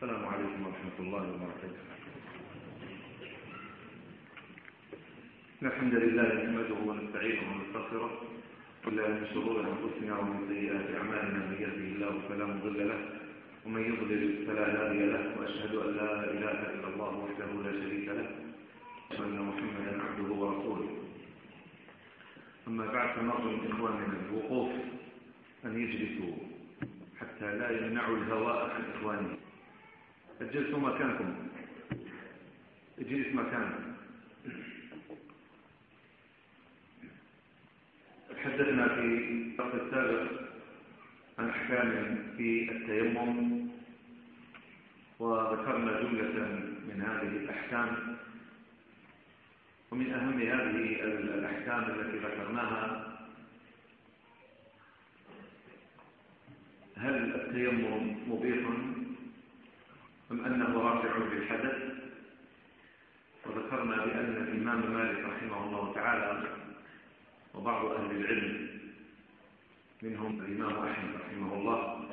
السلام عليكم ورحمة الله وبركاته. الحمد لله نحمده ونستعينه ونستغفره كل من شرور أنفسنا ومن سيئات أعمالنا من يهده الله فلا مضل له ومن يضلل فلا هادي له وأشهد أن لا إله إلا الله وحده لا شريك له أن محمدا عبده ورسوله. أما بعد فنرجو من إخواننا الوقوف أن يجلسوا حتى لا يمنعوا الهواء عن إخوانهم. اجلسوا مكانكم. اجلس مكانك تحدثنا في الفصل السابق عن أحكام في التيمم وذكرنا جملة من هذه الأحكام. ومن أهم هذه الأحكام التي ذكرناها هل التيمم مبيح؟ أم أنه رافع للحدث؟ وذكرنا بأن الإمام مالك رحمه الله تعالى وبعض أهل العلم منهم الإمام أحمد رحمه الله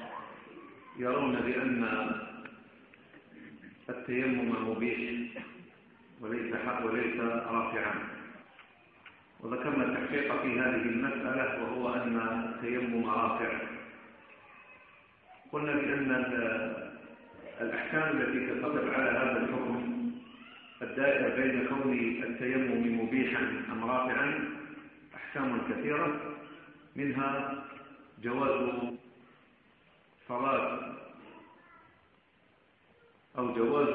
يرون بأن التيمم مبيح وليس حق وليس رافعا. وذكرنا التحقيق في هذه المسألة وهو أن التيمم رافع. قلنا بأن الأحكام التي تتطلب على هذا الحكم الدائر بين كون التيمم مبيحا أم رافعا أحكام كثيرة منها جواز صلاة أو جواز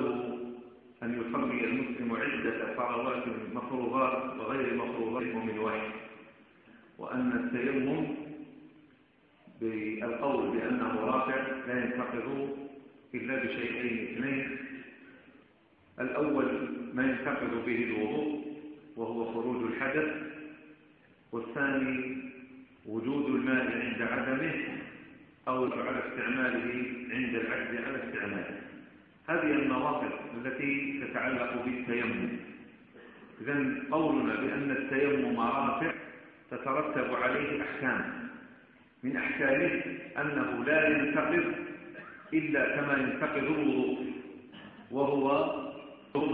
أن يصلي المسلم عدة صلوات مفروضات وغير مفروضات من واحد وأن التيمم بالقول بأنه رافع لا ينتقض إلا بشيئين اثنين. الأول ما ينتقض به الوضوء وهو خروج الحدث والثاني وجود الماء عند عدمه أو على استعماله عند العجز على استعماله. هذه النواقض التي تتعلق بالتيمم. إذا قولنا بأن التيمم رافع تترتب عليه أحكام. من أحكامه أنه لا ينتقض إلا كما ينتقض الوضوء وهو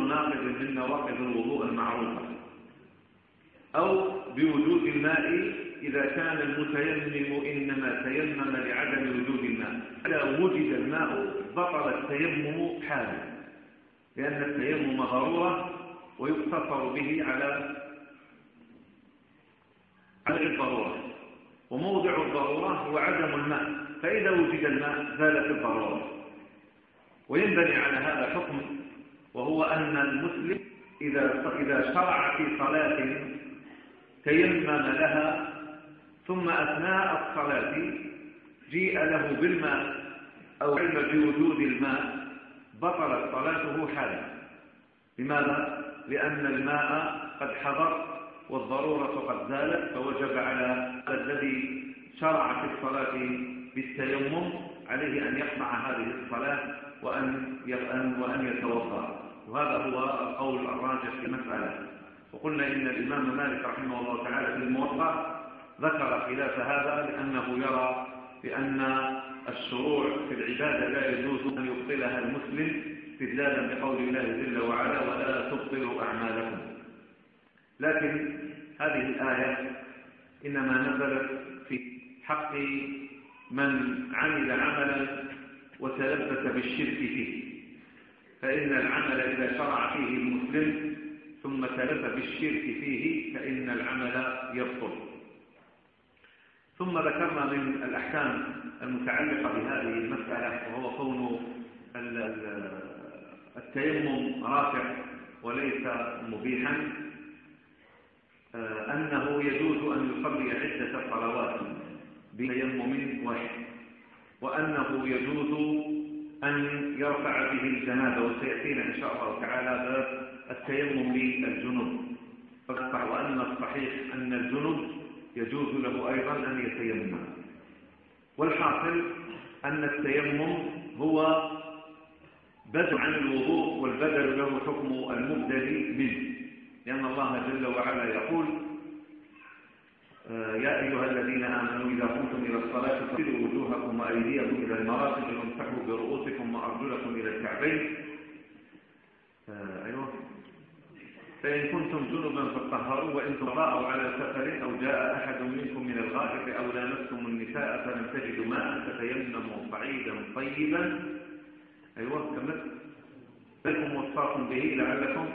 ناقض من نواقض الوضوء المعروفة. أو بوجود الماء إذا كان المتيمم إنما تيمم لعدم وجود الماء. إذا وجد الماء بطل التيمم حالا لأن التيمم ضرورة ويقتصر به على على الضرورة. وموضع الضرورة هو عدم الماء. فإذا وجد الماء زالت الضرورة وينبني على هذا حكم وهو أن المسلم إذا إذا شرع في صلاة تيمم لها ثم أثناء الصلاة جيء له بالماء أو علم بوجود الماء بطلت صلاته حالا لماذا؟ لأن الماء قد حضر والضرورة قد زالت فوجب على الذي شرع في الصلاة بالتيمم عليه أن يقطع هذه الصلاة وأن وأن يتوضأ. وهذا هو القول الراجح في المسألة وقلنا إن الإمام مالك رحمه الله تعالى في الموضع ذكر خلاف هذا لأنه يرى بأن الشروع في العبادة لا يجوز أن يبطلها المسلم استدلالا بقول الله جل وعلا ولا تبطلوا أعمالكم. لكن هذه الآية إنما نزلت في حق من عمل عملا وتلبس بالشرك فيه. فإن العمل إذا شرع فيه المسلم ثم تلف بالشرك فيه فإن العمل يبطل. ثم ذكرنا من الأحكام المتعلقة بهذه المسألة وهو كون التيمم رافع وليس مبيحا. أنه يجوز أن يصلي عدة صلوات. بتيمم واحد وأنه يجوز أن يرفع به الجنابة وسيأتينا إن شاء الله تعالى باب التيمم للجنوب وأن الصحيح أن الجنوب يجوز له أيضا أن يتيمم. والحاصل أن التيمم هو بدل عن الوضوء والبدل له حكم المبدل منه لأن الله جل وعلا يقول يا أيها الذين آمنوا إذا قمتم إلى الصلاة فاغسلوا وجوهكم وأيديكم إلى المرافق وامسحوا برؤوسكم وأرجلكم إلى الكعبين. آه، أيوة. فإن كنتم جنبا فاطهروا وإن تراءوا على سفر أو جاء أحد منكم من الغائط أو لامستم النساء فلم تجدوا ماء فتيمموا صعيدا طيبا. أيوة كمل لكم وصاكم به لعلكم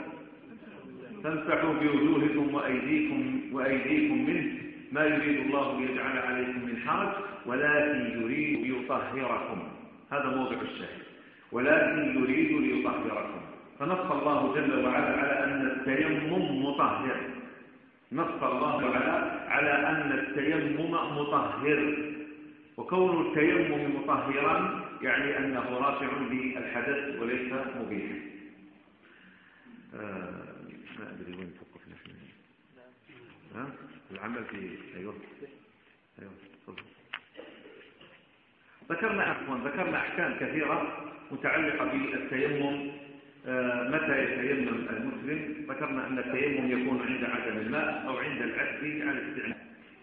تنفحوا بوجوهكم وأيديكم, وأيديكم منه. ما يريد الله ليجعل عليكم من حرج ولكن يريد ليطهركم. هذا موضع الشاهد. ولكن يريد ليطهركم. فنص الله جل وعلا على أن التيمم مطهر. نص الله وعلا على أن التيمم مطهر. وكون التيمم مطهرا يعني أنه رافع للحدث وليس مبيحا. آه ما أدري وين توقفنا ها العمل في أيوه. أيوه. ذكرنا أخوان ذكرنا أحكام كثيرة متعلقة بالتيمم. آه، متى يتيمم المسلم؟ ذكرنا أن التيمم يكون عند عدم الماء أو عند العجز على استعمال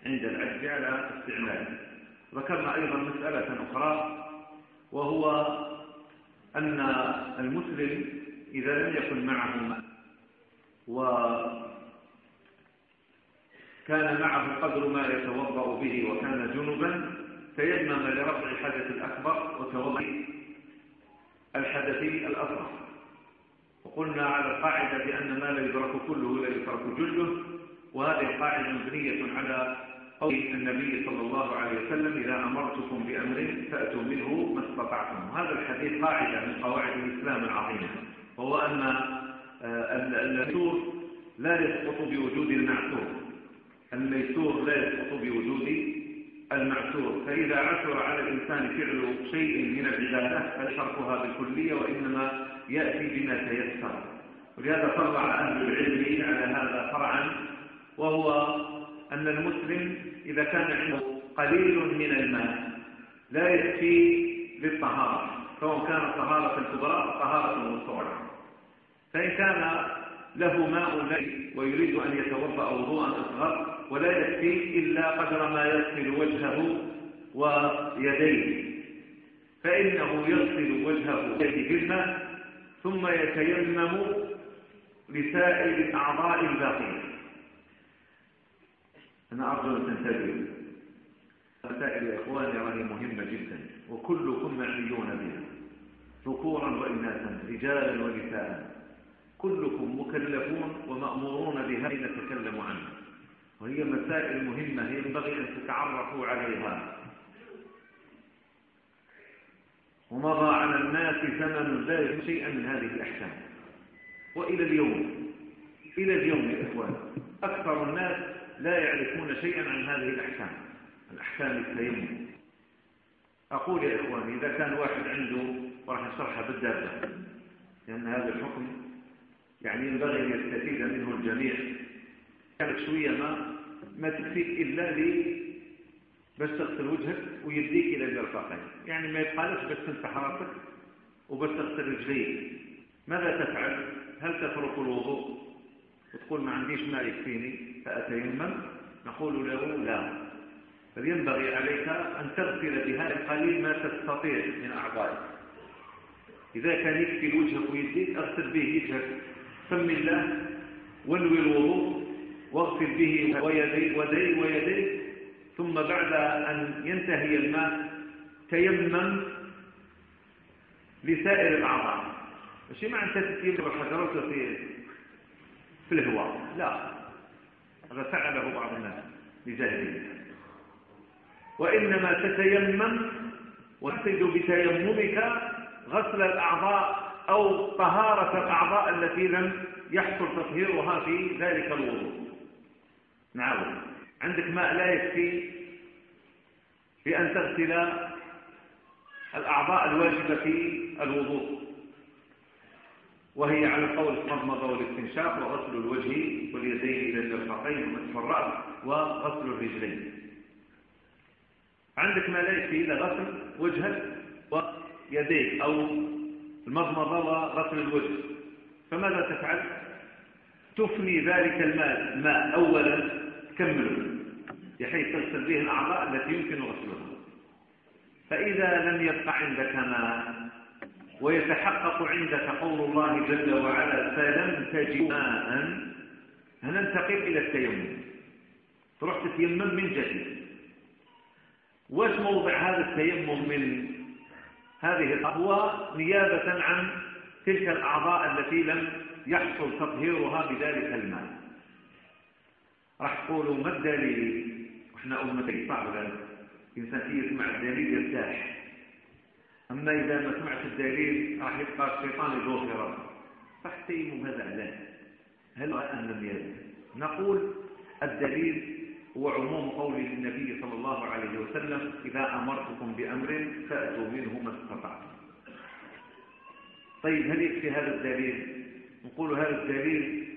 عند العجز على استعماله ذكرنا أيضا مسألة أخرى وهو أن المسلم إذا لم يكن معه ماء وكان معه قدر ما يتوضأ به وكان جنبا تيمم لرفع الحدث الأكبر وتوضأ الحدث الأصغر. وقلنا على القاعدة بأن ما لا يدرك كله لا يترك جله وهذه القاعدة مبنية على قول النبي صلى الله عليه وسلم إذا أمرتكم بأمر فأتوا منه ما استطعتم. هذا الحديث قاعدة من قواعد الإسلام العظيمة وهو أن الميسور لا يسقط بوجود المعسور الميسور لا يسقط بوجود المعسور فإذا عثر على الإنسان فعل شيء من العبادة فليتركها بالكلية وإنما يأتي بما تيسر. ولهذا طلع أهل العلم على هذا فرعا وهو أن المسلم إذا كان عنده قليل من الماء لا يكفي للطهارة سواء كانت طهارة الكبرى أو طهارة الصغرى فإن كان له ماء ويريد أن يتوضأ وضوءا أصغر ولا يكفي إلا قدر ما يغسل وجهه ويديه. فإنه يغسل وجهه بالماء ثم يتيمم لسائر الأعضاء الباقية. أنا أرجو أن تنتبهوا مسائل يا إخواني راهي مهمة جدا وكلكم معنيون بها. ذكورا وإناثا رجالا ونساء. كلكم مكلفون ومأمورون بها نتكلم عنها وهي مسائل مهمة ينبغي أن تتعرفوا عليها. ومضى على الناس زمن لا شيئا من هذه الأحكام. وإلى اليوم إلى اليوم يا إخوان أكثر الناس لا يعرفون شيئا عن هذه الأحكام. الأحكام التيمم. أقول يا إخواني إذا كان واحد عنده وراح نشرحها بالدابة. لأن هذا الحكم يعني ينبغي أن يستفيد منه الجميع. كانت شوية ما ما تكفيك إلا لي بس تغسل وجهك ويديك إلى المرفقين. يعني ما يبقالك بس تمسح راسك وبس تغسل رجليك. ماذا تفعل؟ هل تترك الوضوء؟ وتقول ما عنديش ماء يكفيني فأتيمم. نقول له لا. بل ينبغي عليك أن تغسل بهذا القليل ما تستطيع من أعضائك. إذا كان يكفي وجهك ويديك اغسل به وجهك. سم الله وانوي الوضوء واغسل به ويديك ويديك. ثم بعد أن ينتهي الماء تيمم لسائر الأعضاء. ماشي؟ معنى تتيمم الحجرات في في الهواء. لا. هذا فعله بعض الناس بجاهلية وإنما تتيمم وتفيد بتيممك غسل الأعضاء أو طهارة الأعضاء التي لم يحصل تطهيرها في ذلك الوضوء. نعود عندك ماء لا يكفي بأن تغسل الأعضاء الواجبة في الوضوء. وهي على قول المضمضة والاستنشاق وغسل الوجه واليدين إلى المرفقين ومسح الرأس وغسل الرجلين. عندك ما لا يكفي إلا غسل وجهك ويديك أو المضمضة وغسل الوجه. فماذا تفعل؟ تفني ذلك الماء. الماء أولا كملوا بحيث تغسل به الأعضاء التي يمكن غسلها. فإذا لم يبقى عندك ماء ويتحقق عندك قول الله جل وعلا فلم تجد ماء. هننتقل إلى التيمم. تروح تتيمم من جديد. وش موضع هذا التيمم من هذه الأهواء نيابة عن تلك الأعضاء التي لم يحصل تطهيرها بذلك الماء راح تقولوا ما الدليل؟ وإحنا أمتي صعب الإنسان يسمع الدليل يرتاح. أما إذا ما سمعت الدليل راح يبقى الشيطان يدور في راسه. فاحتيموا هذا علاج هل أن لم نقول الدليل هو عموم قول النبي صلى الله عليه وسلم إذا أمرتكم بأمر فأتوا منه ما استطعتم. طيب هل يكفي هذا الدليل؟ نقول هذا الدليل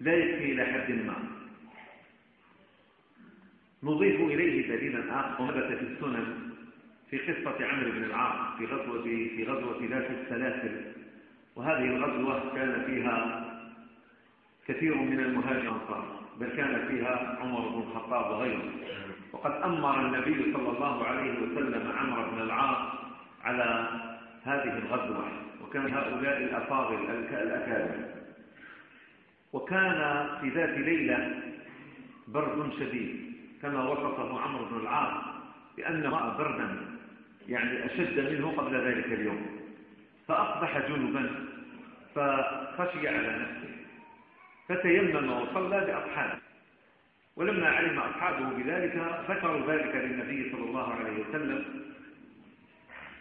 لا يكفي إلى حد ما. نضيف إليه دليلا آخر ثبت في السنن في قصة عمرو بن العاص في غزوة في غزوة ذات السلاسل. وهذه الغزوة كان فيها كثير من المهاجرين. بل كان فيها عمر بن الخطاب وغيره. وقد أمر النبي صلى الله عليه وسلم عمرو بن العاص على هذه الغزوة وكان هؤلاء الأفاضل الأكابر. وكان في ذات ليلة برد شديد كما وصفه عمرو بن العاص بأن رأى بردا يعني أشد منه قبل ذلك اليوم. فأصبح جنبا فخشي على نفسه. فتيمم وصلى بأصحابه. ولما علم أصحابه بذلك ذكروا ذلك للنبي صلى الله عليه وسلم.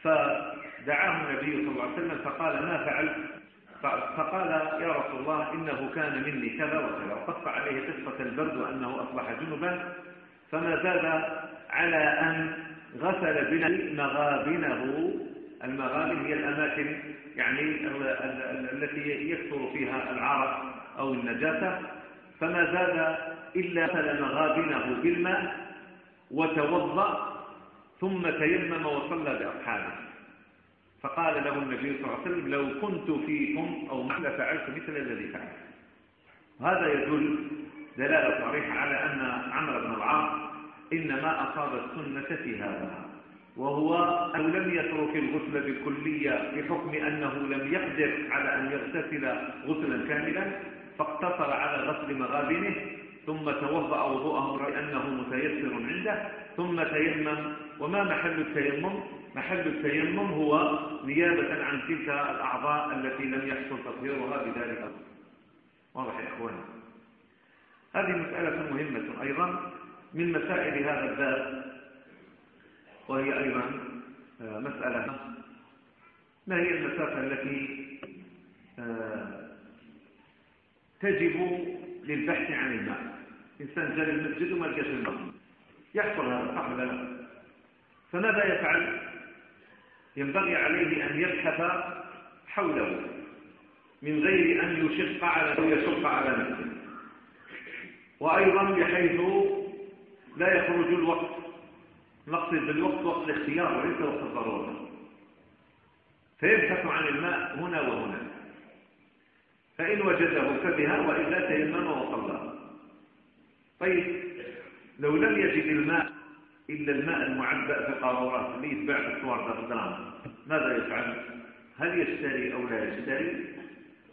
فدعاه النبي صلى الله عليه وسلم فقال ما فعلت؟ فقال يا رسول الله إنه كان مني كذا وكذا. وقص عليه قصة البرد وأنه أصبح جنبا. فما زاد على أن غسل بنا مغابنه. المغابن هي الأماكن يعني التي يكثر فيها العرق. أو النجاسة فما زاد إلا غسل مغابنه بالماء وتوضأ ثم تيمم وصلى بأصحابه. فقال له النبي صلى الله عليه وسلم لو كنت فيكم أو ما فعلت مثل الذي فعل هذا يدل دلالة صريحة على أن عمرو بن العاص إنما أصاب السنة في هذا وهو أنه لم يترك الغسل بالكلية بحكم أنه لم يقدر على أن يغتسل غسلا كاملا فاقتصر على غسل مغابنه ثم توضأ وضوءه لأنه متيسر عنده ثم تيمم. وما محل التيمم؟ محل التيمم هو نيابة عن تلك الأعضاء التي لم يحصل تطهيرها بذلك. واضح يا إخواني هذه مسألة مهمة أيضا من مسائل هذا الباب وهي أيضا آه، مسألة ما هي المسافة التي آه، تجب للبحث عن الماء. إنسان جاء المسجد وما لقاش الماء. يحصل هذا صح ولا لا. فماذا يفعل؟ ينبغي عليه أن يبحث حوله من غير أن يشق على أو يشق على نفسه. وأيضا بحيث لا يخرج الوقت. نقصد بالوقت وقت الاختيار وليس وقت الضرورة. فيبحث عن الماء هنا وهنا. فإن وجده فبها وإلا تيمم وصلى طيب لو لم يجد الماء إلا الماء المعبأ في القارورات اللي يتباع في الصور ماذا يفعل؟ هل يشتري أو لا يشتري؟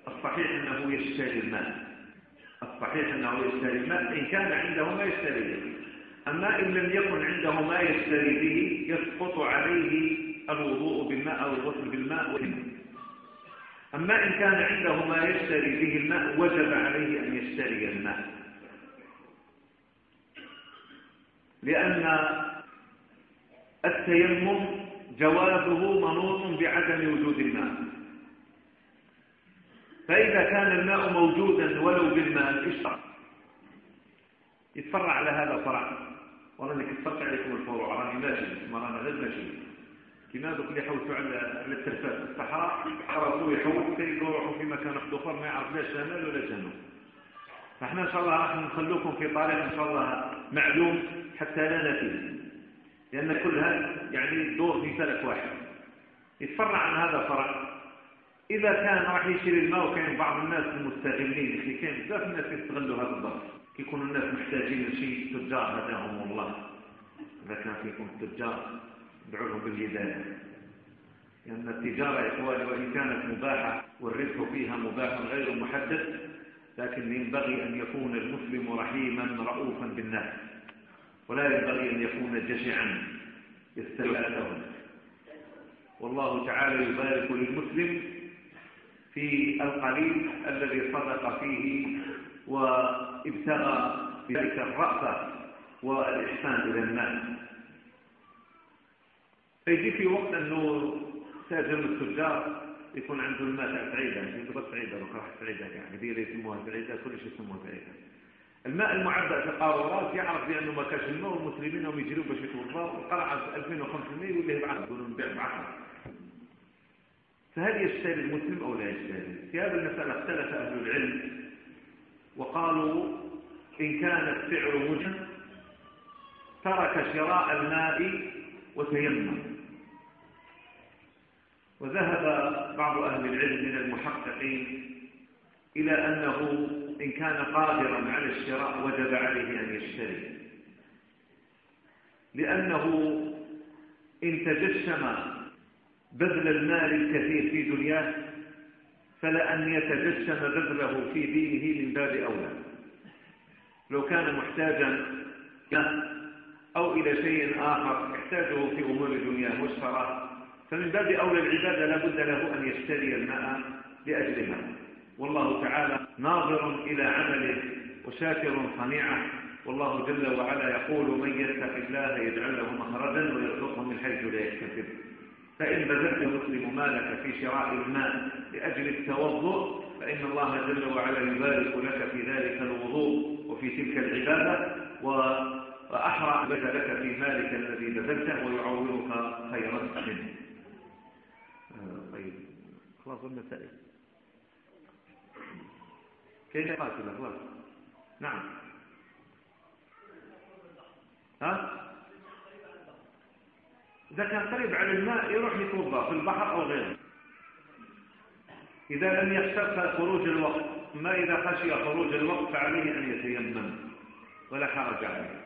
الصحيح أنه يشتري الماء الصحيح أنه يشتري الماء إن كان عنده ما يشتري به أما إن لم يكن عنده ما يشتري به يسقط عليه الوضوء بالماء أو الغسل بالماء والماء أما إن كان عنده ما يشتري به الماء وجب عليه أن يشتري الماء. لأن التيمم جوازه منوط بعدم وجود الماء. فإذا كان الماء موجودا ولو بالماء اشترى يتفرع على هذا فرع والله إنك كثرت عليكم الفروع راني ماشي ما رانا غير ماشي. كما دوك اللي حوتوا على على الترفات في الصحراء حرصوا يحوتوا يروحوا في مكان اخر ما يعرف لا شمال ولا جنوب. فإحنا إن شاء الله راح نخلوكم في طريق إن شاء الله معلوم حتى لا نتيجه لأن كل هذا يعني دور في فلك واحد. يتفرع عن هذا فرع إذا كان راح يشري الماء وكان بعض الناس المستغلين في كان بزاف الناس يستغلوا هذا الظرف يكون الناس محتاجين لشيء تجار هداهم الله. إذا كان فيكم تجار ادعوا لهم بالهداية لأن التجارة يا إخواني وإن كانت مباحة والربح فيها مباح غير محدد لكن ينبغي أن يكون المسلم رحيما رؤوفا بالناس. ولا ينبغي أن يكون جشعا يستلعثهم والله تعالى يبارك للمسلم في القليل الذي صدق فيه وابتغى بذلك الرأفة والإحسان إلى الناس. فيجي في وقت أنه تاجر التجار يكون عنده الماء سعيدة يضرب سعيدة بكرة سعيدة يعني هي اللي يسموها سعيدة كل شيء يسموها سعيدة الماء المعبأ في القارورات يعرف بأنه ما كاش الماء والمسلمين هم يجروا باش يتوضاوا والقرعة 2500 يقول له بعشرة يقولوا نبيع بعشرة فهل يشتري المسلم أو لا يشتري؟ في هذه المسألة اختلف أهل العلم وقالوا إن كان السعر مجن ترك شراء الماء وتيمم. وذهب بعض أهل العلم من المحققين إلى أنه إن كان قادرا على الشراء وجب عليه أن يشتري. لأنه إن تجشم بذل المال الكثير في دنياه فلأن يتجشم بذله في دينه من باب أولى. لو كان محتاجا أو إلى شيء آخر يحتاجه في أمور دنياه واشتراه فمن باب أولى العبادة لابد له أن يشتري الماء لأجلها. والله تعالى ناظر إلى عمله وشاكر صنيعه. والله جل وعلا يقول من يتق الله يجعل له مخرجا ويرزقه من حيث لا يحتسب فإن بذلت المسلم مالك في شراء الماء لأجل التوضؤ فإن الله جل وعلا يبارك لك في ذلك الوضوء وفي تلك العبادة. وأحرى لك في مالك الذي بذلته ويعوضك خيرا منه. طيب. خلاص المسائل كيف قاتل خلاص نعم. ها؟ إذا كان قريب على الماء يروح يتوضأ في البحر أو غيره. إذا لم يخشى خروج الوقت ما إذا خشي خروج الوقت فعليه أن يتيمم ولا حرج عليه.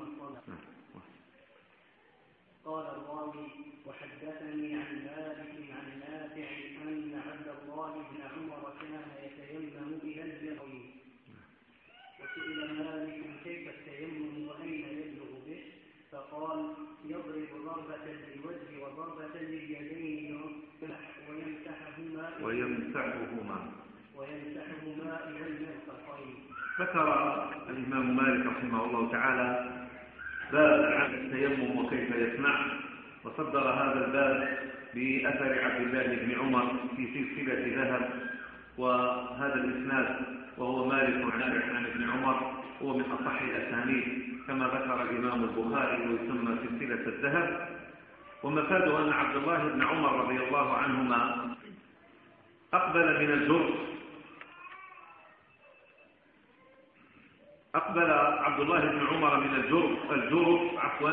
وحدثني عن مالك عن نافع أن عبد الله بن عمر كان يتيمم إلى الجرين وسئل مالك كيف التيمم وأين يبلغ به؟ فقال يضرب ضربة للوجه وضربة لليدين ويمسحهما ويمسحهما. ويمسحهما إلى المرفقين ذكر الإمام مالك رحمه الله تعالى باب عن التيمم وكيف يصنع وصدر هذا الباب بأثر عبد الله بن عمر في سلسلة ذهب وهذا الإسناد وهو مالك عن عن ابن عمر هو من أصح الأسانيد كما ذكر الإمام البخاري ويسمى سلسلة الذهب. ومفاده أن عبد الله بن عمر رضي الله عنهما أقبل من الجرس أقبل عبد الله بن عمر من الجرف الجرف عفوا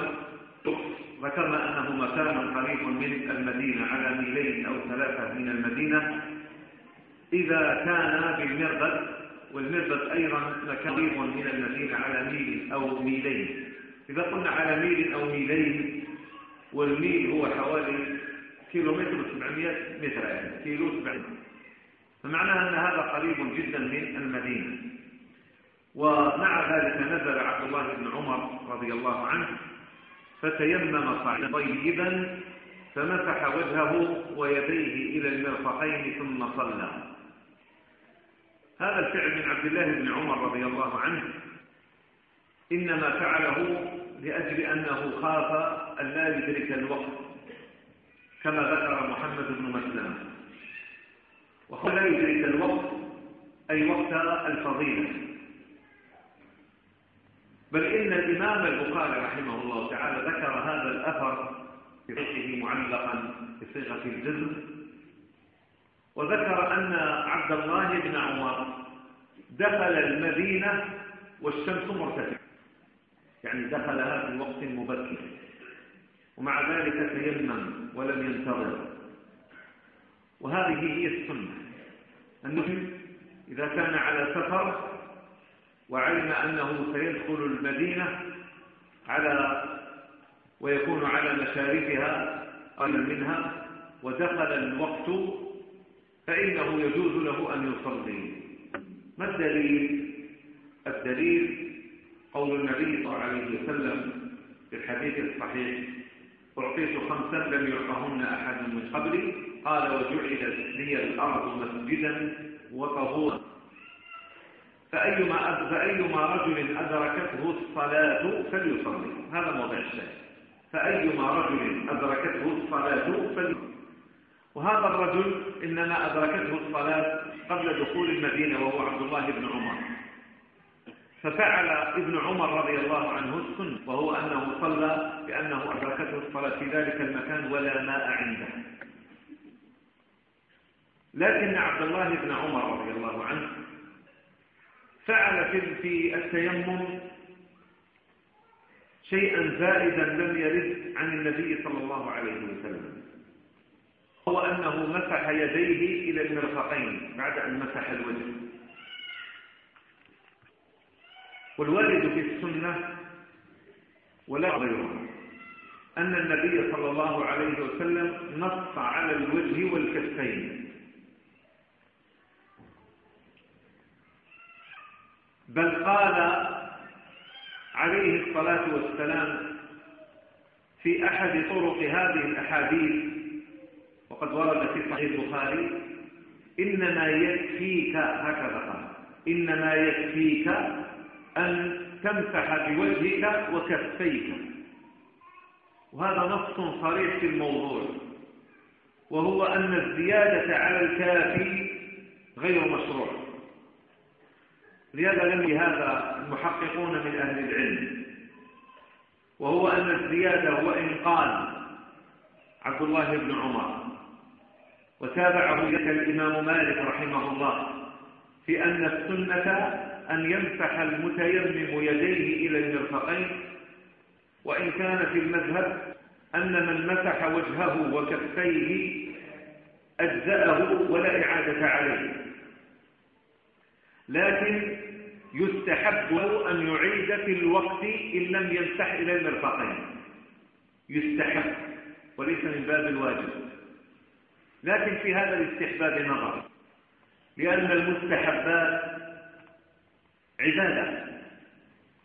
ذكرنا أنه مكان قريب من المدينة على ميلين أو ثلاثة من المدينة. إذا كان بالمربد والمربد أيضا مكان قريب من المدينة على ميل أو ميلين. إذا قلنا على ميل أو ميلين والميل هو حوالي كيلومتر و700 متر يعني كيلو 700 فمعنى أن هذا قريب جدا من المدينة. ومع ذلك نزل عبد الله بن عمر رضي الله عنه فتيمم صعيدا طيبا فمسح وجهه ويديه إلى المرفقين ثم صلى. هذا الفعل من عبد الله بن عمر رضي الله عنه. إنما فعله لأجل أنه خاف أن لا يدرك الوقت كما ذكر محمد بن مسلم. وقال لا يدرك الوقت أي وقت الفضيلة. بل إن الإمام البخاري رحمه الله تعالى ذكر هذا الأثر بصيغه معلقا بصيغة الجزم وذكر أن عبد الله بن عمر دخل المدينة والشمس مرتفعة يعني دخلها في وقت مبكر ومع ذلك تيمم ولم ينتظر. وهذه هي السنة. النبي إذا كان على سفر وعلم أنه سيدخل المدينة على ويكون على مشارفها قريبا منها ودخل الوقت فإنه يجوز له أن يصلي. ما الدليل؟ الدليل قول النبي صلى الله عليه وسلم في الحديث الصحيح أعطيت خمسا لم يعطهن أحد من قبلي. قال وجعلت لي الأرض مسجدا وطهورا. فأيما, فأيما رجل أدركته الصلاة فليصلي. هذا موضع الشاهد. فأيما رجل أدركته الصلاة فليصلي وهذا الرجل إنما أدركته الصلاة قبل دخول المدينة وهو عبد الله بن عمر. ففعل ابن عمر رضي الله عنه السنة وهو أنه صلى بأنه أدركته الصلاة في ذلك المكان ولا ماء عنده. لكن عبد الله بن عمر رضي الله عنه فعل في التيمم شيئا زائدا لم يرد عن النبي صلى الله عليه وسلم. هو أنه مسح يديه إلى المرفقين بعد أن مسح الوجه. والوارد في السنة ولا غيره أن النبي صلى الله عليه وسلم نص على الوجه والكفين. بل قال عليه الصلاة والسلام في أحد طرق هذه الأحاديث وقد ورد في صحيح البخاري إنما يكفيك هكذا قال إنما يكفيك أن تمسح بوجهك وكفيك. وهذا نص صريح في الموضوع وهو أن الزيادة على الكافي غير مشروع. لهذا لم هذا المحققون من أهل العلم. وهو أن الزيادة وإن قال عبد الله بن عمر. وتابعه لك الإمام مالك رحمه الله في أن السنة أن يمسح المتيمم يديه إلى المرفقين. وإن كان في المذهب أن من مسح وجهه وكفيه أجزأه ولا إعادة عليه. لكن يستحب له أن يعيد في الوقت إن لم يمسح إلى المرفقين. يستحب وليس من باب الواجب. لكن في هذا الاستحباب نظر لأن المستحبات عبادة.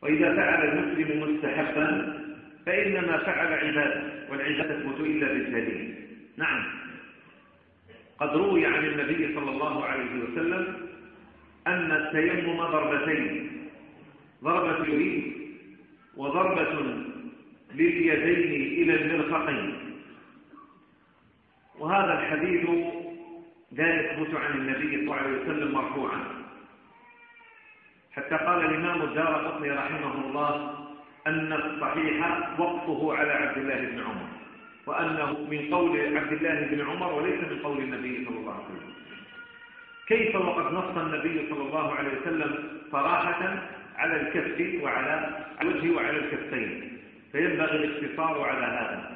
وإذا فعل المسلم مستحبا فإنما فعل عبادة والعبادة تثبت إلا بالدليل. نعم. قد روي عن النبي صلى الله عليه وسلم أن التيمم ضربتين. ضربة اليد وضربة لليدين إلى المرفقين. وهذا الحديث لا يثبت عن النبي صلى الله عليه وسلم مرفوعا. حتى قال الإمام الدار قطني رحمه الله أن الصحيح وقفه على عبد الله بن عمر وأنه من قول عبد الله بن عمر وليس من قول النبي صلى الله عليه وسلم. كيف وقد نص النبي صلى الله عليه وسلم صراحة على الكف وعلى الوجه وعلى الكفين فينبغي الاقتصار على هذا.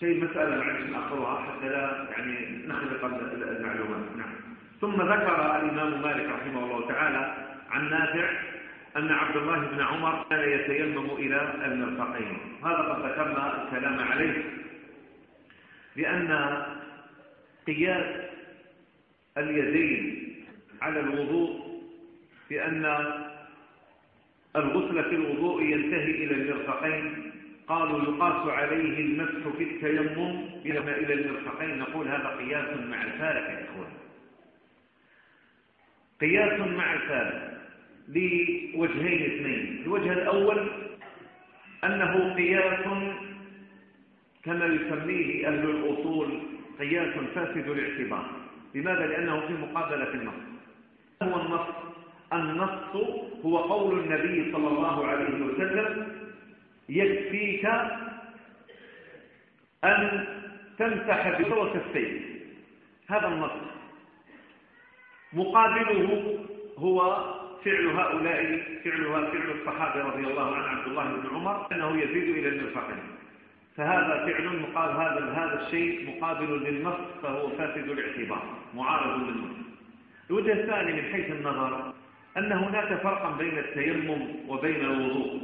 شيء مسألة معلش نأخرها حتى لا يعني نخلق المعلومات. نعم. ثم ذكر الإمام مالك رحمه الله تعالى عن نافع أن عبد الله بن عمر كان يتيمم إلى المرفقين. هذا قد ذكرنا الكلام عليه. لأن قياس اليدين على الوضوء بأن الغسل في الوضوء ينتهي إلى المرفقين. قالوا يقاس عليه المسح في التيمم إلى المرفقين. نقول هذا قياس مع الفارق يا إخوان. قياس مع الفارق. لوجهين اثنين. الوجه الأول أنه قياس كما يسميه أهل الأصول قياس فاسد الاعتبار. لماذا؟ لأنه في مقابلة النص. هو النص. النص هو قول النبي صلى الله عليه وسلم يكفيك أن تمسح بذروة السيف. هذا النص. مقابله هو فعل هؤلاء فعلها فعل الصحابة رضي الله عنه عبد الله بن عمر أنه يزيد إلى المرفقين. فهذا فعل مقابل هذا هذا الشيء مقابل للنص فهو فاسد الاعتبار معارض للنص الوجه الثاني من حيث النظر أن هناك فرقا بين التيمم وبين الوضوء.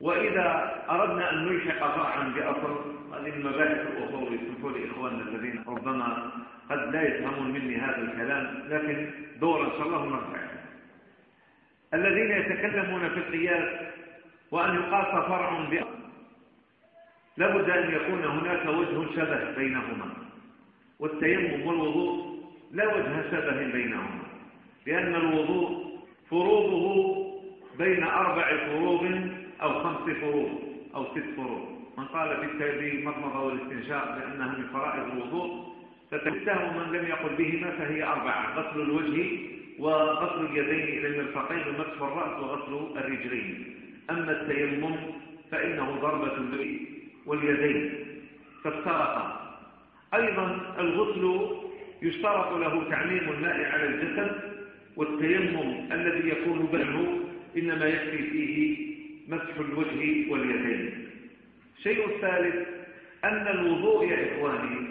وإذا أردنا أن نلحق فرعا بأصل هذه المباحث الأصول يسمحوا لإخواننا الذين ربما قد لا يفهمون مني هذا الكلام لكن دورا إن شاء الله نرجع. الذين يتكلمون في القياس وأن يقاس فرع بأصل لابد أن يكون هناك وجه شبه بينهما. والتيمم والوضوء لا وجه شبه بينهما. لأن الوضوء فروضه بين أربع فروض أو خمس فروض أو ست فروض. من قال بالمضمضة والاستنشاق لأنها من فرائض الوضوء فتتهم من لم يقل بهما فهي أربعة. غسل الوجه وغسل اليدين إلى المرفقين ومسح الرأس وغسل الرجلين. أما التيمم فإنه ضربة واليدين. فافترقا. أيضا الغسل يشترط له تعميم الماء على الجسد والتيمم الذي يكون بينه إنما يكفي فيه مسح الوجه واليدين. الشيء الثالث أن الوضوء يا إخواني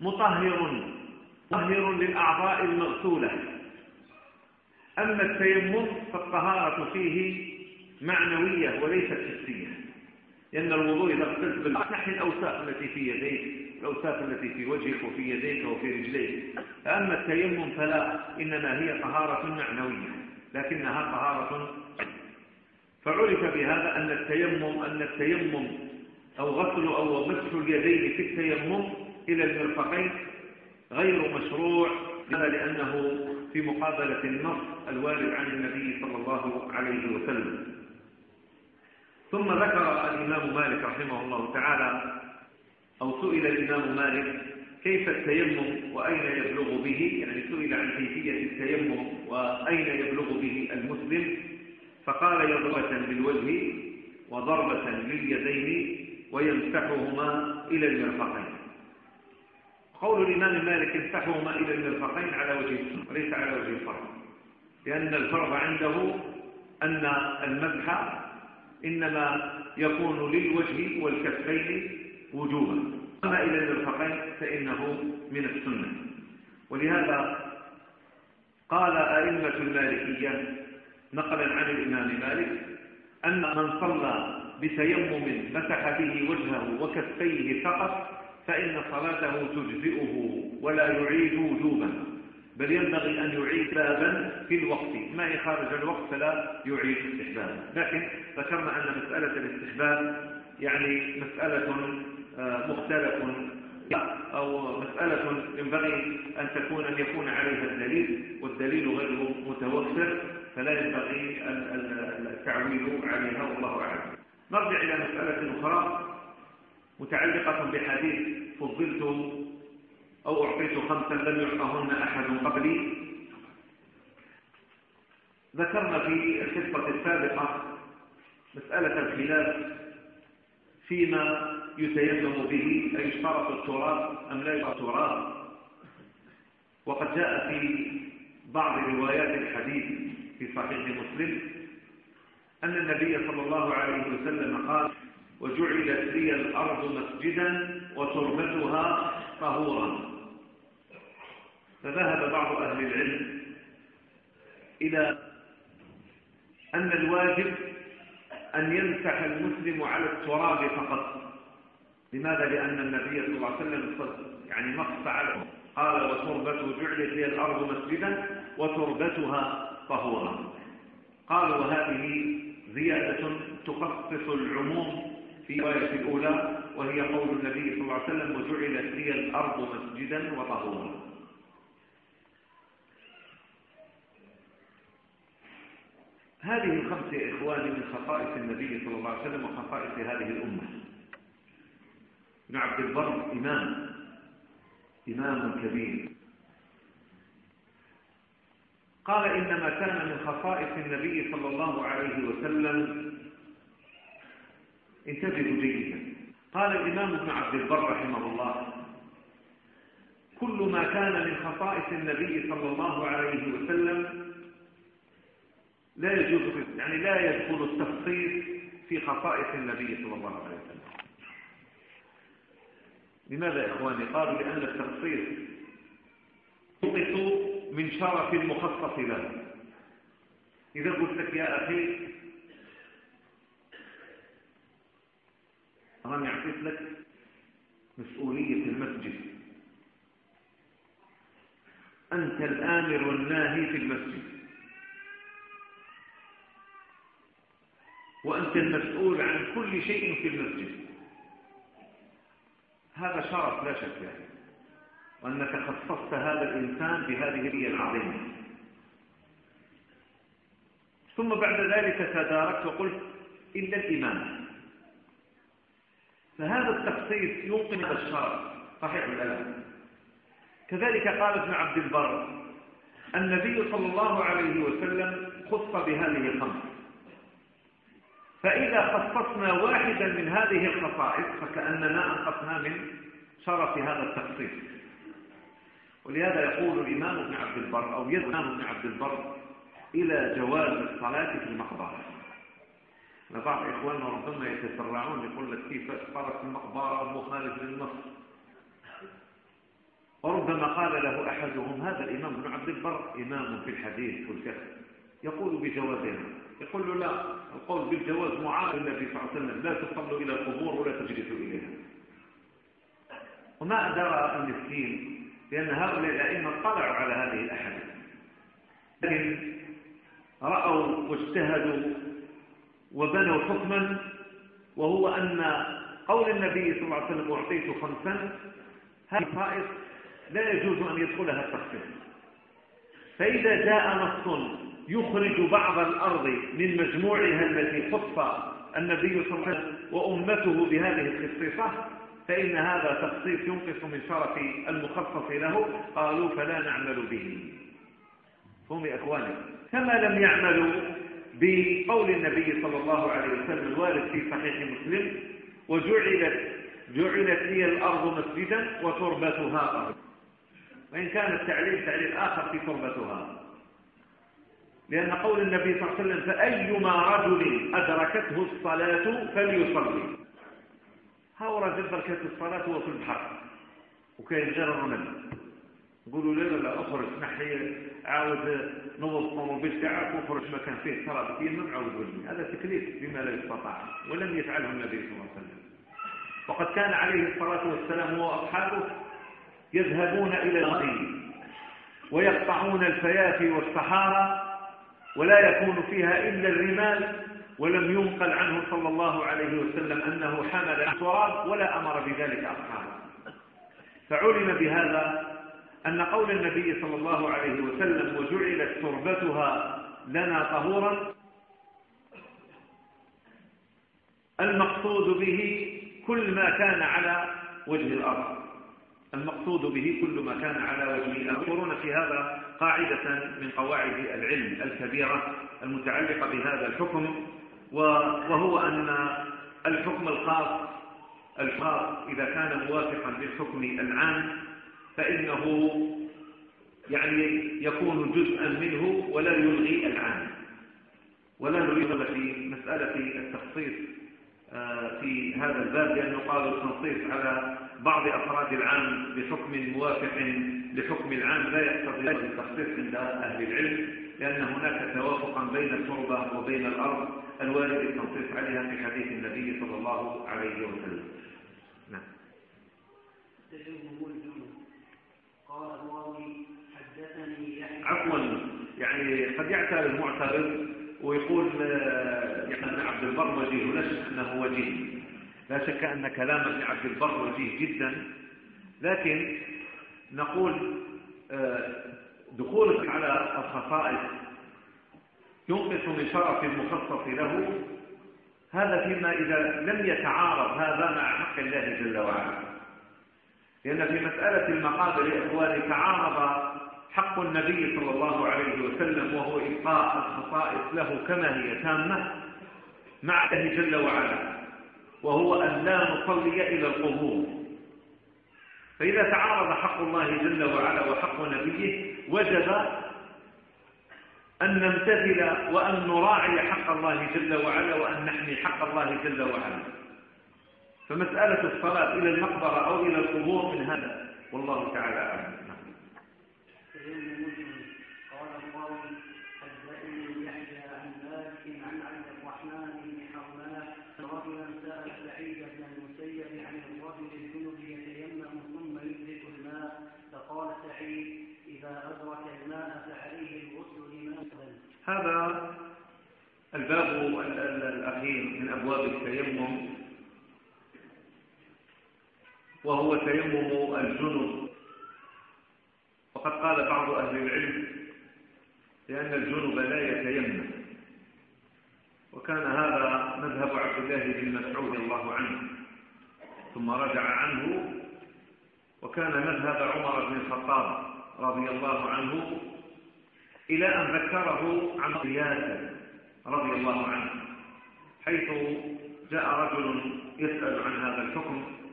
مطهر مطهر للأعضاء المغسولة. أما التيمم فالطهارة فيه معنوية وليست حسية. لأن الوضوء إذا اغتسل بالنحي الأوساخ التي في يديك الأوساخ التي في وجهك وفي يديك وفي رجليك. أما التيمم فلا إنما هي طهارة معنوية لكنها طهارة. فعرف بهذا أن التيمم أن التيمم أو غسل أو مسح اليدين في التيمم إلى المرفقين غير مشروع لأنه في مقابلة النص الوارد عن النبي صلى الله عليه وسلم. ثم ذكر الإمام مالك رحمه الله تعالى أو سئل الإمام مالك كيف التيمم وأين يبلغ به يعني سئل عن كيفية التيمم وأين يبلغ به المسلم فقال يضربة بالوجه وضربة لليدين ويمسحهما إلى المرفقين. قول الإمام مالك يمسحهما إلى المرفقين على وجه وليس على وجه الفرض لأن الفرض عنده أن المسح إنما يكون للوجه والكفين وجوبا. أما إلى المرفقين فإنه من السنة. ولهذا قال أئمة المالكية نقلا عن الإمام مالك أن من صلى بتيمم مسح به وجهه وكفيه فقط فإن صلاته تجزئه ولا يعيد وجوبا بل ينبغي أن يعيد بابا في الوقت. ما خارج الوقت فلا يعيد استحبابا لكن ذكرنا أن مسألة الاستحباب يعني مسألة آه، مختلف. أو مسألة ينبغي أن تكون أن يكون عليها الدليل والدليل غير متوفر فلا ينبغي التعويل عليها والله أعلم. نرجع إلى مسألة أخرى. متعلقة بحديث فضلت أو أعطيت خمسا لم يعطهن أحد قبلي. ذكرنا في القصة السابقة مسألة الخلاف فيما يتيمم به أيشترط التراب أم لا يشترط التراب وقد جاء في بعض روايات الحديث في صحيح مسلم أن النبي صلى الله عليه وسلم قال وجعلت لي الأرض مسجدا وتربتها طهورا. فذهب بعض أهل العلم إلى أن الواجب أن يمسح المسلم على التراب فقط. لماذا؟ لأن النبي صلى الله عليه وسلم يعني نص على قال وتربته جعلت لي الأرض مسجدا وتربتها طهورا. قالوا وهذه زيادة تخصص العموم في الرواية الأولى وهي قول النبي صلى الله عليه وسلم وجعلت لي الأرض مسجدا وطهورا. هذه الخمس يا إخواني من خصائص النبي صلى الله عليه وسلم وخصائص هذه الأمة. ابن عبد البر إمام إمام كبير. قال إنما كان من خصائص النبي صلى الله عليه وسلم انتبهوا جيدا. قال الإمام ابن عبد البر رحمه الله كل ما كان من خصائص النبي صلى الله عليه وسلم لا يجوز يعني لا يدخل التخصيص في خصائص النبي صلى الله عليه وسلم. لماذا يا إخواني؟ قالوا لأن التخصيص ينقص من شرف المخصص له. إذا قلت لك يا أخي أنا يعطيت لك مسؤولية المسجد. أنت الآمر والناهي في المسجد. وأنت المسؤول عن كل شيء في المسجد. هذا شرف لا شك يعني. وأنك خصصت هذا الإنسان بهذه هي العظيمة. ثم بعد ذلك تداركت وقلت إلا الإمام. فهذا التخصيص يوقن هذا الشرف صحيح ولا كذلك قال ابن عبد البر النبي صلى الله عليه وسلم خص بهذه الخمس. فإذا خصصنا واحدا من هذه الخصائص فكأننا أنقصنا من شرف هذا التخصيص ولهذا يقول الإمام ابن عبد البر أو يذهب ابن عبد البر إلى جواز الصلاة في المقبرة. بعض إخواننا ربما يتسرعون يقول لك كيف في المقبرة مخالف للنص وربما قال له أحدهم هذا الإمام ابن عبد البر إمام في الحديث والفقه يقول بجوازها يقول له لا القول بالجواز معارض النبي صلى الله عليه وسلم لا تصلوا إلى القبور ولا تجلسوا إليها. وما أدرى المسكين لأن هؤلاء الأئمة اطلعوا على هذه الأحاديث. لكن رأوا واجتهدوا وبنوا حكما وهو أن قول النبي صلى الله عليه وسلم أعطيت خمسا هذه خائص لا يجوز أن يدخلها التخصيص فإذا جاء نص يخرج بعض الأرض من مجموعها التي خص النبي صلى الله عليه وسلم وأمته بهذه الخصيصة فإن هذا تخصيص ينقص من شرف المخصص له. قالوا فلا نعمل به. هم إخواني كما لم يعملوا بقول النبي صلى الله عليه وسلم الوارد في صحيح مسلم وجعلت جعلت لي الأرض مسجدا وتربتها. أرض وإن كان التعليل تعليل آخر في تربتها. لأن قول النبي صلى الله عليه وسلم فأيما رجل أدركته الصلاة فليصلي. هاورا جد بركة الصلاة هو في البحر. وكاين غير الرمل. نقولوا لا لا لا أخرج نحي عاود نوض الطوموبيل تاعك واخرج مكان فيه صلاة يمم عاود وجهي هذا تكليف بما لا يستطاع ولم يفعله النبي صلى الله عليه وسلم. وقد كان عليه الصلاة والسلام وأصحابه يذهبون إلى الغيب ويقطعون الفيافي والصحارى ولا يكون فيها إلا الرمال ولم ينقل عنه صلى الله عليه وسلم أنه حمل التراب ولا أمر بذلك أصحابه. فعلم بهذا أن قول النبي صلى الله عليه وسلم وجعلت تربتها لنا طهورا المقصود به كل ما كان على وجه الأرض. المقصود به كل ما كان على وجه الأرض. يذكرون في هذا قاعدة من قواعد العلم الكبيرة المتعلقة بهذا الحكم وهو أن الحكم الخاص الخاص إذا كان موافقا للحكم العام فإنه يعني يكون جزءا منه ولا يلغي العام. ولا نريد في مسألة التخصيص آه، في هذا الباب لأنه قالوا التنصيص على بعض أفراد العام بحكم موافق لحكم العام لا يقتضي التخصيص عند أهل العلم لأن هناك توافقا بين التربة وبين الأرض الوارد التنصيص عليها في حديث النبي صلى الله عليه وسلم. نعم. عفوا. يعني قد يعترض المعترض ويقول يعني عبد البر وجيه. لا شك أنه وجيه. لا شك أن كلام عبد البر وجيه جدا. لكن نقول آه، دخولك على الخصائص ينقص من شرف المخصص له. هذا فيما إذا لم يتعارض هذا مع حق الله جل وعلا. لأن في مسألة المقابر إخواني تعارض حق النبي صلى الله عليه وسلم وهو إبقاء الخصائص له كما هي تامة مع الله جل وعلا وهو أن لا نصلي إلى القبور. فإذا تعارض حق الله جل وعلا وحق نبيه وجب أن نمتثل وأن نراعي حق الله جل وعلا وأن نحمي حق الله جل وعلا. فمسألة الصلاة إلى المقبرة أو إلى القبور من هذا والله تعالى أعلم. هذا الباب الأخير من أبواب التيمم. وهو تيمم الجنب. وقد قال بعض أهل العلم لأن الجنب لا يتيمم. وكان هذا مذهب عبد الله بن مسعود الله عنه. ثم رجع عنه. وكان مذهب عمر بن الخطاب رضي الله عنه إلى أن ذكره عن قياسة رضي الله عنه حيث جاء رجل يسأل عن هذا الحكم.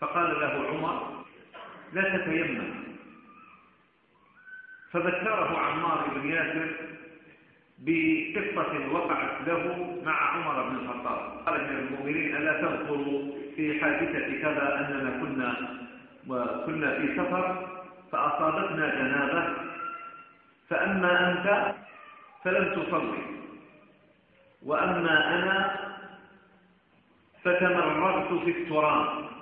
فقال له عمر لا تتيمم. فذكره عمار بن ياسر بقصة وقعت له مع عمر بن الخطاب. قال من المؤمنين ألا تذكروا في حادثة كذا أننا كنا وكنا في سفر فأصابتنا جنابة فأما أنت فلم تصلي وأما أنا فتمرغت في التراب.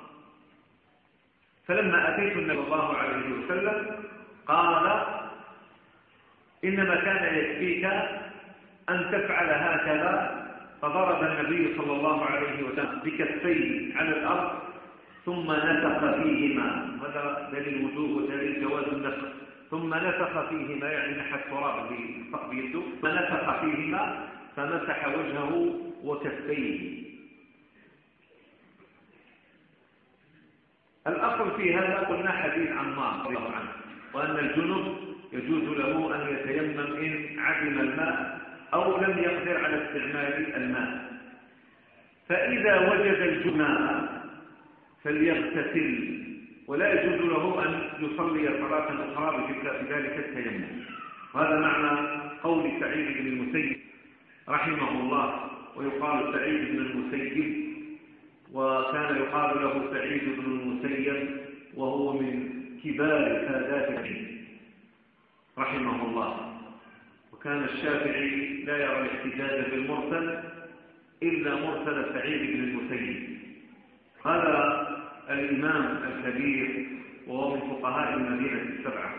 فلما أتيت النبي صلى الله عليه وسلم قال إنما كان يكفيك أن تفعل هكذا فضرب النبي صلى الله عليه وسلم بكفيه على الأرض ثم نفخ فيهما. هذا دليل وجوب ودليل جواز النفخ ثم نفخ فيهما يعني نحى التراب بيده فنفخ فيهما فمسح وجهه وكفيه. الأصل في هذا قلنا حديث عمار رضي الله عنه وأن الجنب يجوز له أن يتيمم إن عدم الماء أو لم يقدر على استعمال الماء. فإذا وجد الجماء فليغتسل ولا يجوز له أن يصلي صلاة أخرى بذلك التيمم. وهذا معنى قول سعيد بن المسيب رحمه الله ويقال سعيد بن المسيب وكان يقال له سعيد بن المسيب وهو من كبار سادات رحمه الله. وكان الشافعي لا يرى الاحتجاج بالمرسل إلا مرسل سعيد بن المسيب. هذا الإمام الكبير وهو من فقهاء المدينة السبعة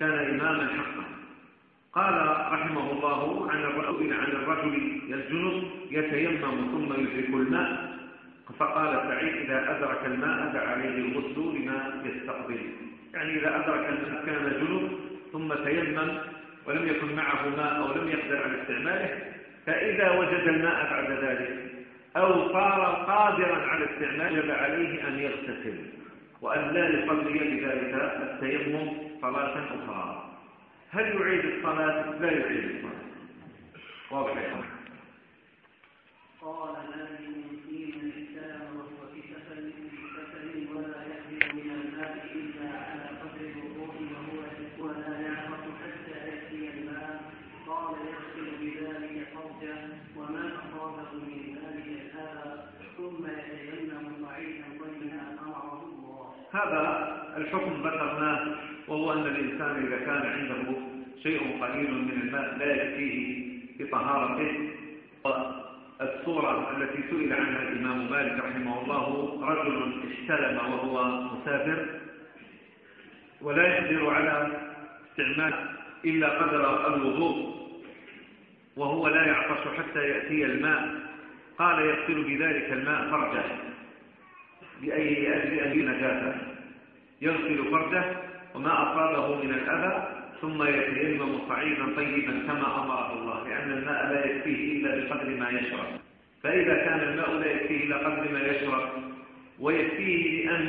كان إماما حقا. قال رحمه الله عن الرجل عن الرجل الجنب يتيمم ثم يدرك الماء. فقال سعيد إذا أدرك الماء فعليه الغسل لما يستقبل. يعني إذا أدرك الماء كان جنب ثم تيمم ولم يكن معه ماء أو لم يقدر على استعماله فإذا وجد الماء بعد ذلك أو صار قادرا على استعمال يجب عليه أن يغتسل. وأن لا يصلي بذلك التيمم صلاة أخرى. هل يعيد الصلاة؟ لا يعيد الصلاة واضح قال مالك في من استلم وهو في سفر في سفر ولا يحمل من الماء الا على قدر الوضوء وهو ولا يعرف حتى ياتي الماء قال يغسل بذلك فرجه وما اصابه من ذلك الاذى ثم يتيمم صعيدا طيبا امره الله هذا الحكم ذكرناه وهو أن الإنسان إذا كان عنده شيء قليل من الماء لا يكفيه بطهارته. الصورة التي سئل عنها الإمام مالك رحمه الله رجل استلم وهو مسافر ولا يقدر على استعمال إلا قدر الوضوء وهو لا يعطش حتى يأتي الماء. قال يغسل بذلك الماء فرجه. بأي أجل أي نجاسة. يغسل فرجه وما أصابه من الأذى ثم يتيمم صعيدا طيبا كما أمره الله لأن الماء لا يكفيه إلا بقدر ما يشرب. فإذا كان الماء لا يكفيه إلا قدر ما يشرب ويكفيه أن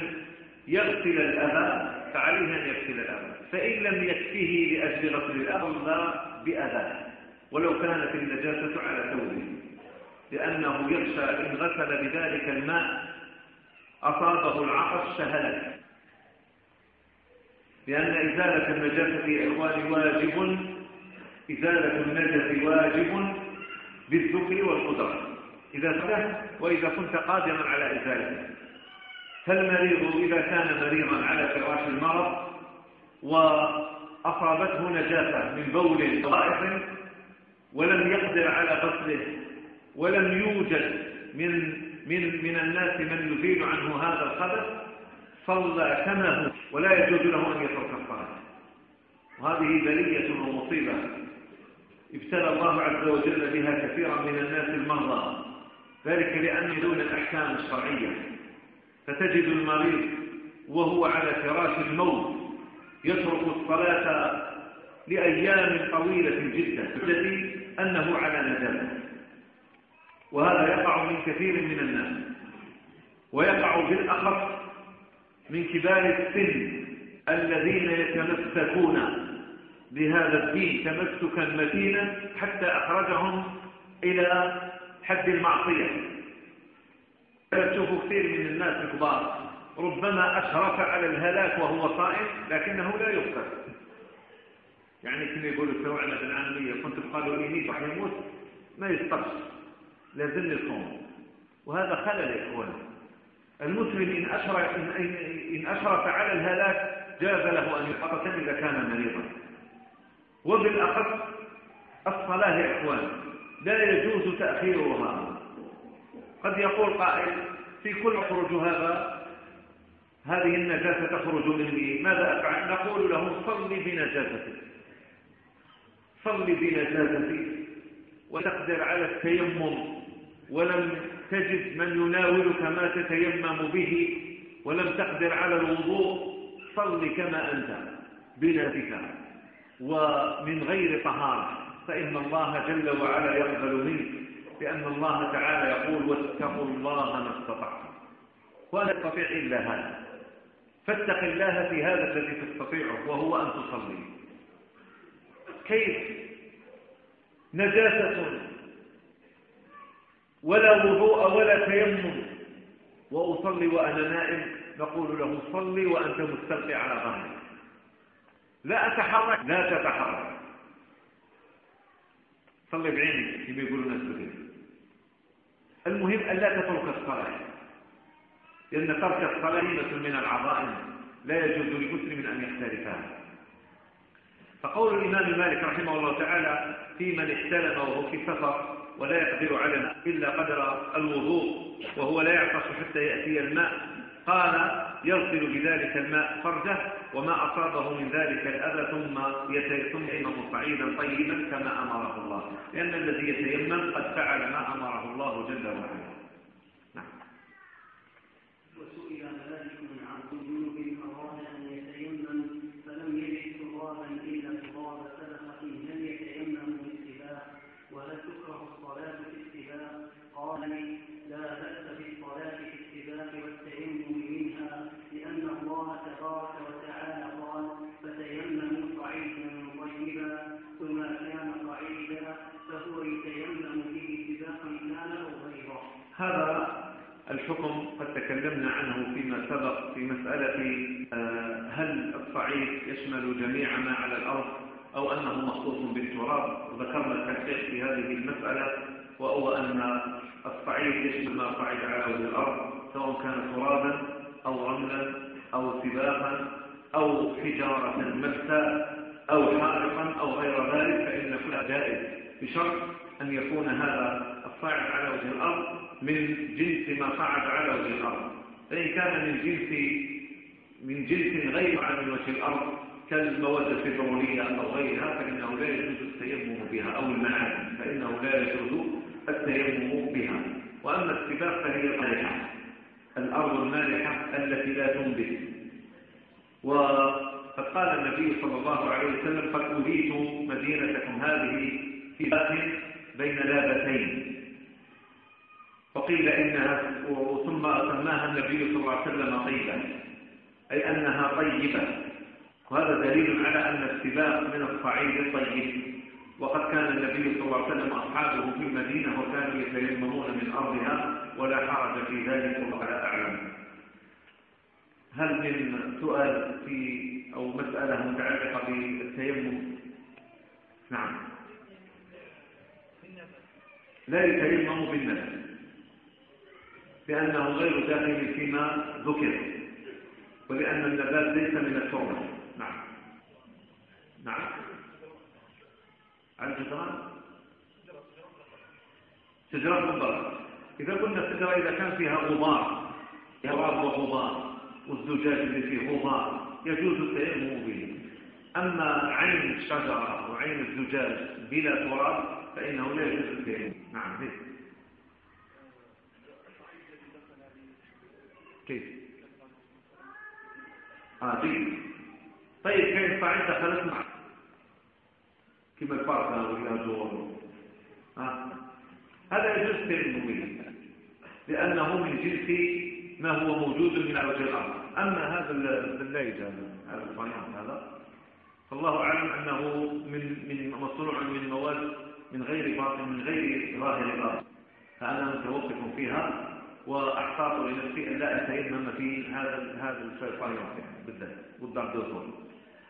يغسل الأذى فعليه أن يغسل الأبد فإن لم يكفيه لأجل غسل الأبد بأذاه ولو كانت النجاسة على ثوبه لأنه يخشى إن غسل بذلك الماء أصابه العطش فهلك. لأن إزالة النجاسة يا إخواني واجب إزالة النجس واجب بالذكر والقدرة إذا سهل وإذا كنت قادرا على إزالته. فالمريض إذا كان مريضا على فراش المرض وأصابته نجاسة من بول ضائع ولم يقدر على غسله ولم يوجد من من من الناس من يزيل عنه هذا الخبث صلى كما هو ولا يجوز له أن يترك الصلاة وهذه بلية ومصيبة. ابتلى الله عز وجل بها كثيرا من الناس المرضى. ذلك لأن دون الأحكام الشرعية. فتجد المريض وهو على فراش الموت يترك الصلاة لأيام طويلة جدا الذي أنه على نجاة وهذا يقع من كثير من الناس. ويقع بالأخص من كبار السن الذين يتمسكون بهذا الدين تمسكا متينا حتى أخرجهم إلى حد المعصية. تشوف كثير من الناس الكبار ربما أشرف على الهلاك وهو صائم لكنه لا يفكر يعني كما يقول التوعنا بالعامية كنت قالوا لي ميت يموت ما يستقش لازم القوم. وهذا خلل يا إخواني المسلم إن أشرف, إن, أشرف على الهلاك جاز له أن يحقق إذا كان مريضا. وبالأخص الصلاة يا إخواني لا يجوز تأخيرها قد يقول قائل في كل خروج هذا هذه النجاسة تخرج مني. ماذا أفعل؟ نقول له صل بنجاستك. صل بنجاستك وتقدر على التيمم. ولم تجد من يناولك ما تتيمم به ولم تقدر على الوضوء صل كما أنت بنفسك ومن غير طهارة فإن الله جل وعلا يقبل منك لأن الله تعالى يقول واتقوا الله ما استطعتم ولا تستطيع إلا هذا. فاتق الله في هذا الذي تستطيعه وهو أن تصلي. كيف؟ نجاسة. ولا وضوء ولا تيمم. وأصلي وأنا نائم. نقول له صلي وأنت مستلقي على ظهرك لا أتحرك. لا تتحرك. صلي بعينك. كما يقولون الناس المهم أن لا تترك الصلاة. لأن ترك الصلاة من العظائم. لا يجوز لمسلم أن يختلفها. فقول الإمام مالك رحمه الله تعالى في من احتلم وهو في سفر ولا يقدر على إلا قدر الوضوء وهو لا يعطش حتى يأتي الماء. قال يغسل بذلك الماء فرجه وما أصابه من ذلك الأذى ثم يتيمم صعيدا طيبا كما أمره الله. لأن الذي يتيمم قد فعل ما أمره الله جل وعلا. الحكم قد تكلمنا عنه فيما سبق في مسألة آه، هل الصعيد يشمل جميع ما على الأرض أو أنه مخصوص بالتراب؟ ذكرنا التحقيق في هذه المسألة وهو أن الصعيد يشمل ما صعد على وجه الأرض سواء كان ترابا أو رملا أو سباقا أو حجارة مسا أو حائطا أو غير ذلك فإن كل جائز بشرط أن يكون هذا الصاعد على وجه الأرض من جنس ما صعد على وجه الأرض. فإن كان من جنس من جنس غير عن وجه الأرض كالمواد البترولية أو غيرها فإنه لا يجوز التيمم بها أو المعادن فإنه لا يجوز التيمم بها. وأما السباق فهي المالحة الأرض المالحة التي لا تنبت. وقد قال النبي صلى الله عليه وسلم قد مدينتكم هذه في بين لابتين. وقيل إنها ثم سماها النبي صلى الله عليه وسلم طيبة أي أنها طيبة. وهذا دليل على أن السباق من الصعيد طيب وقد كان النبي صلى الله عليه وسلم أصحابه في المدينة وكانوا يتيممون من أرضها ولا حرج في ذلك والله أعلم. هل من سؤال في أو مسألة متعلقة بالتيمم؟ نعم. لا يتيمم بالنفس. لأنه غير داخل فيما ذكر ولأن النبات ليس من التربة. نعم. نعم. على الجدران شجرات مضرة إذا قلنا الشجرة إذا كان فيها غبار تراب وغبار والزجاج اللي فيه غبار يجوز التيمم به. أما عين الشجرة وعين الزجاج بلا تراب فإنه لا يجوز التيمم. نعم ليه؟ كيف؟ آه طيب طيب كيف فعلت؟ دخلت معك كما الفرقة والياجور آه. هذا يجوز به لأنه من جنس ما هو موجود من وجه الأرض. أما هذا الزلايج هذا الصنيع هذا فالله أعلم أنه من من مصنوع من مواد من غير باطن من غير ظاهر الأرض فأنا متوقف فيها. وأحتاط لنفسي أن لا أتيمم في هذا هذا الصنيع بالذات والضرب دوزور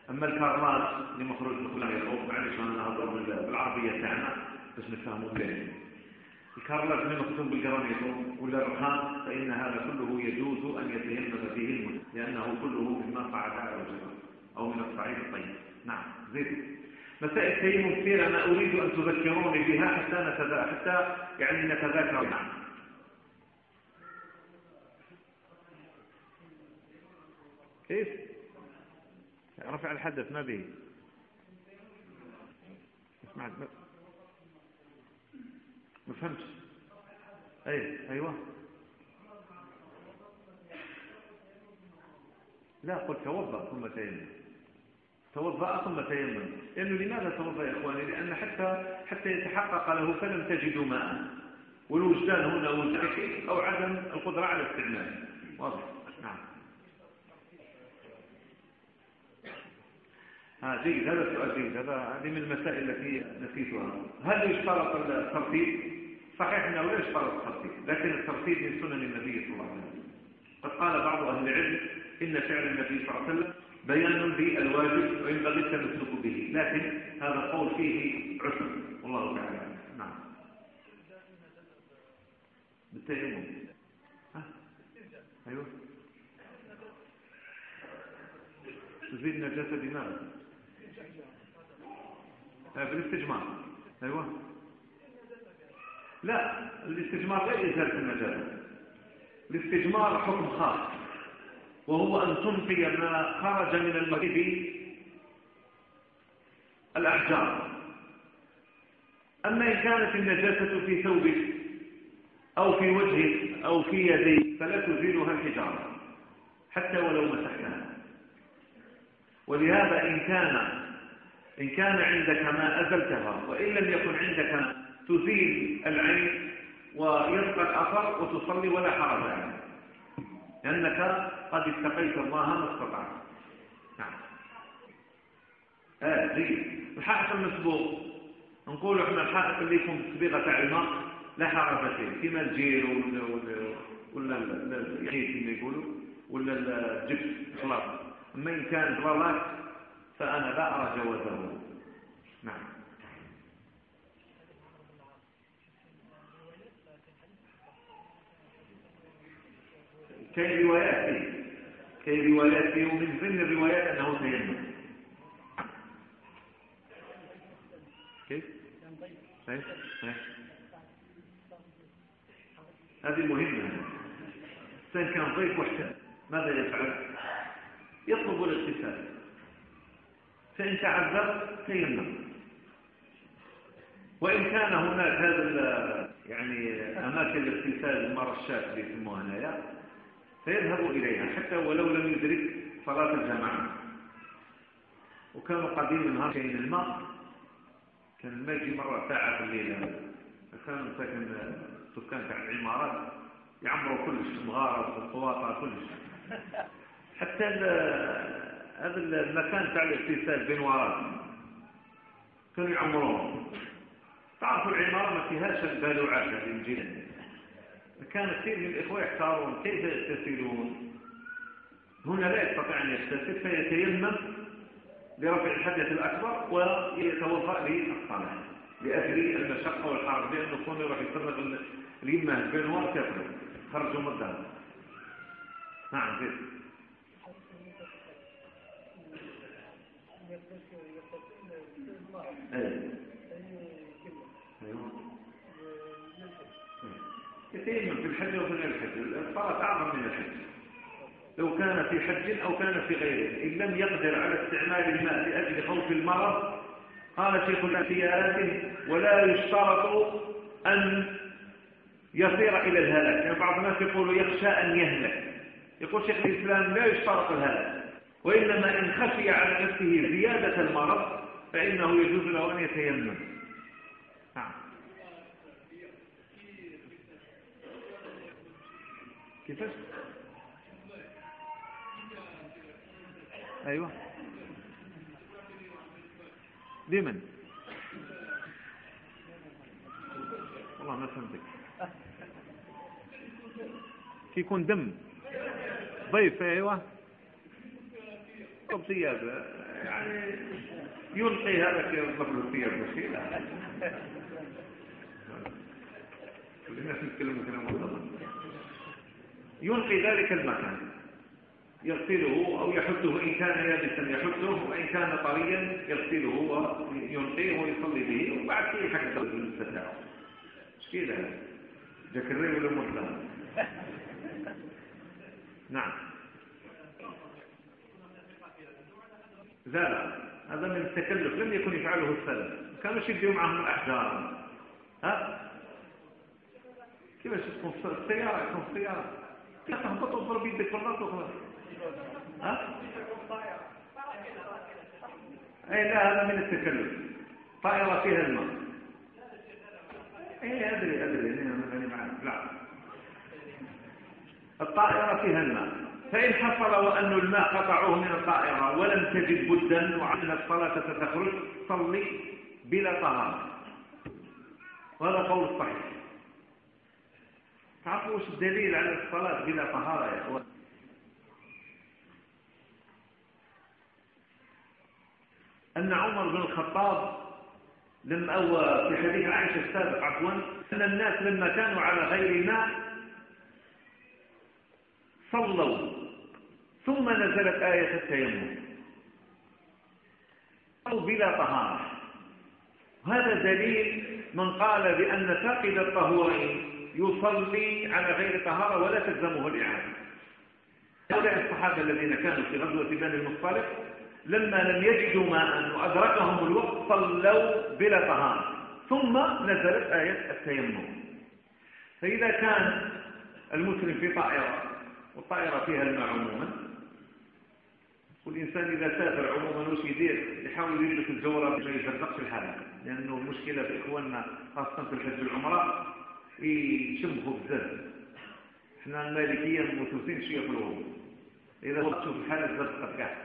أما الكارات لمخرج الخلاق يقول معلش أنا هضر بالعربية تاعنا. بس نفهموا بيه الكارلات من مكتوب بالجرانيتو ولا الرخام فإن هذا كله يجوز أن يتيمم فيه المسلم لأنه كله مما قعد على وجهه أو من الصعيد الطيب. نعم زيد مسائل التيمم كثيرة أنا أريد أن تذكروني بها حتى نتذا... حتى يعني نتذاكر. نعم. كيف؟ رفع الحدث ما به. اسمع ما فهمتش. أي أيوه. لا قل توضأ ثم تيمم. توضأ ثم تيمم. لأنه لماذا توضأ يا إخواني؟ لأن حتى حتى يتحقق له فلم تجدوا ماء. والوجدان هنا وجدان أو عدم القدرة على استعماله واضح. جيد هذا سؤال جيد هذا هذه من المسائل التي نسيتها. هل يشترط الترتيب؟ صحيح أنه لا يشترط الترتيب لكن الترتيب من سنن النبي صلى الله عليه وسلم. قد قال بعض أهل العلم إن فعل النبي صلى الله عليه وسلم بيان بالواجب وينبغي التمسك به لكن هذا القول فيه عسر. والله تعالى نعم. بالتيمم أيوه. تزيد نجاسة بماذا بالاستجمار أيوه. لا الاستجمار غير إزالة النجاسه الاستجمار حكم خاص وهو أن تنقي ما خرج من المغرب الأحجار. أما إن كانت النجاسة في ثوبك أو في وجهك أو في يديك فلا تزيلها الحجارة حتى ولو مسحتها. ولهذا إن كان إن كان عندك ما أزلتها وإن لم يكن عندك تزيل العين ويبقى الأثر وتصلي ولا حرج لأنك قد اتقيت الله ما استطعت. نعم. آه جيد. الحائط المسبوق. نقول إحنا الحائط اللي يكون بصبيغه تاع الماء لا حرج فيه. كما الجير ولا ولا الحيط اللي يقولوا ولا الجبس خلاص أما إن كان ضلالات فأنا لا أرى جوازه نعم كاين روايات كاين روايات فيه ومن ضمن الروايات أنه تيمم كيف؟ كيف؟ هذه مهمة الإنسان كان ضيف وحده ماذا يفعل؟ يطلب الاغتسال فإن تعذر تيمم وإن كان هناك هذا يعني أماكن الاغتسال المرشات اللي يسموها هنايا فيذهب إليها. حتى ولو لم يدرك صلاة الجماعة. وكانوا قديما نهار كاين الماء. كان الماء يجي مرة ساعة في الليل. كانوا ساكن سكان تاع العمارات يعمروا كلش المغارة والطواطة كلش. حتى هذا المكان تاع الاغتسال بين وراء كانوا يعمروهم تعرفوا العمارة ما فيهاش البالوعات هذه الجنة كان كثير من الإخوة يحتارون كيف يغتسلون. هنا لا يستطيع أن يغتسل فيتيمم لرفع الحدث الأكبر ويتوضأ للصلاة لأجل المشقة والحرب لأنه كون يروح يفرغ اليمة بينهم كفر خرجوا من الدار نعم زيد كثير في الحج غير الحج. الصلاة أعظم من الحج. لو كان في حج أو كان في غيره. إن لم يقدر على استعمال الماء لأجل خوف المرض قال شيخ الأنبياء ولا يشترط أن يصير إلى الهلاك. يعني بعض الناس يقول يخشى أن يهلك. يقول شيخ الإسلام لا يشترط الهلاك. وإنما إن خشي على نفسه زيادة المرض فإنه يجوز له أن يتيمم. نعم. كيفاش أيوة. لمن والله ما فهمتك. كيكون دم. ضيف أيوه ثياب يعني يلقي هذا في قبل الثياب وشيء لا. الناس يتكلموا كلام يلقي ذلك المكان. يغسله أو يحثه إن كان يابسا يحثه وإن كان طريا يغسله وينقيه ويصلي به وبعد كده يحكي المستتاع مش كده ذكرني ولا نعم. لا هذا من التكلف لم يكن يفعله السلف. كانوا يشدوا معهم الأحجار. ها؟ كيفاش تكون السيارة تكون السيارة. تهبط وتضرب يدك في الراس وخلاص ها؟ اي لا هذا من التكلف. طائرة فيها الماء. اي أدري أدري أنا معك. لا. الطائرة فيها الماء. فإن حصل وأن الماء قطعوه من الطائرة ولم تجد بدا وعن الصلاة ستخرج صلي بلا طهارة. وهذا قول الصحيح تعرفوا وش الدليل على الصلاة بلا طهارة يا أخوان؟ أن عمر بن الخطاب لما أو في حديث عائشة السابق عفوا أن الناس لما كانوا على غير الماء صلوا. ثم نزلت آية التيمم. أو بلا طهارة. هذا دليل من قال بأن فاقد الطهورين يصلي على غير طهارة ولا تلزمه الإعادة. هؤلاء الصحابة الذين كانوا في غزوة بني المصطلق لما لم يجدوا ماء وأدركهم الوقت صلوا بلا طهارة. ثم نزلت آية التيمم. فإذا كان المسلم في طائرة والطائرة فيها الماء عموما والإنسان إذا سافر عموما وش يدير يحاول يدير الجورة ما يفرقش الحالة لأنه المشكلة في إخواننا خاصة في الحج والعمرة يشمخوا بزاف. إحنا المالكية متوسين شوية في الوضوء إذا تشوف الحالة تبقى كاع.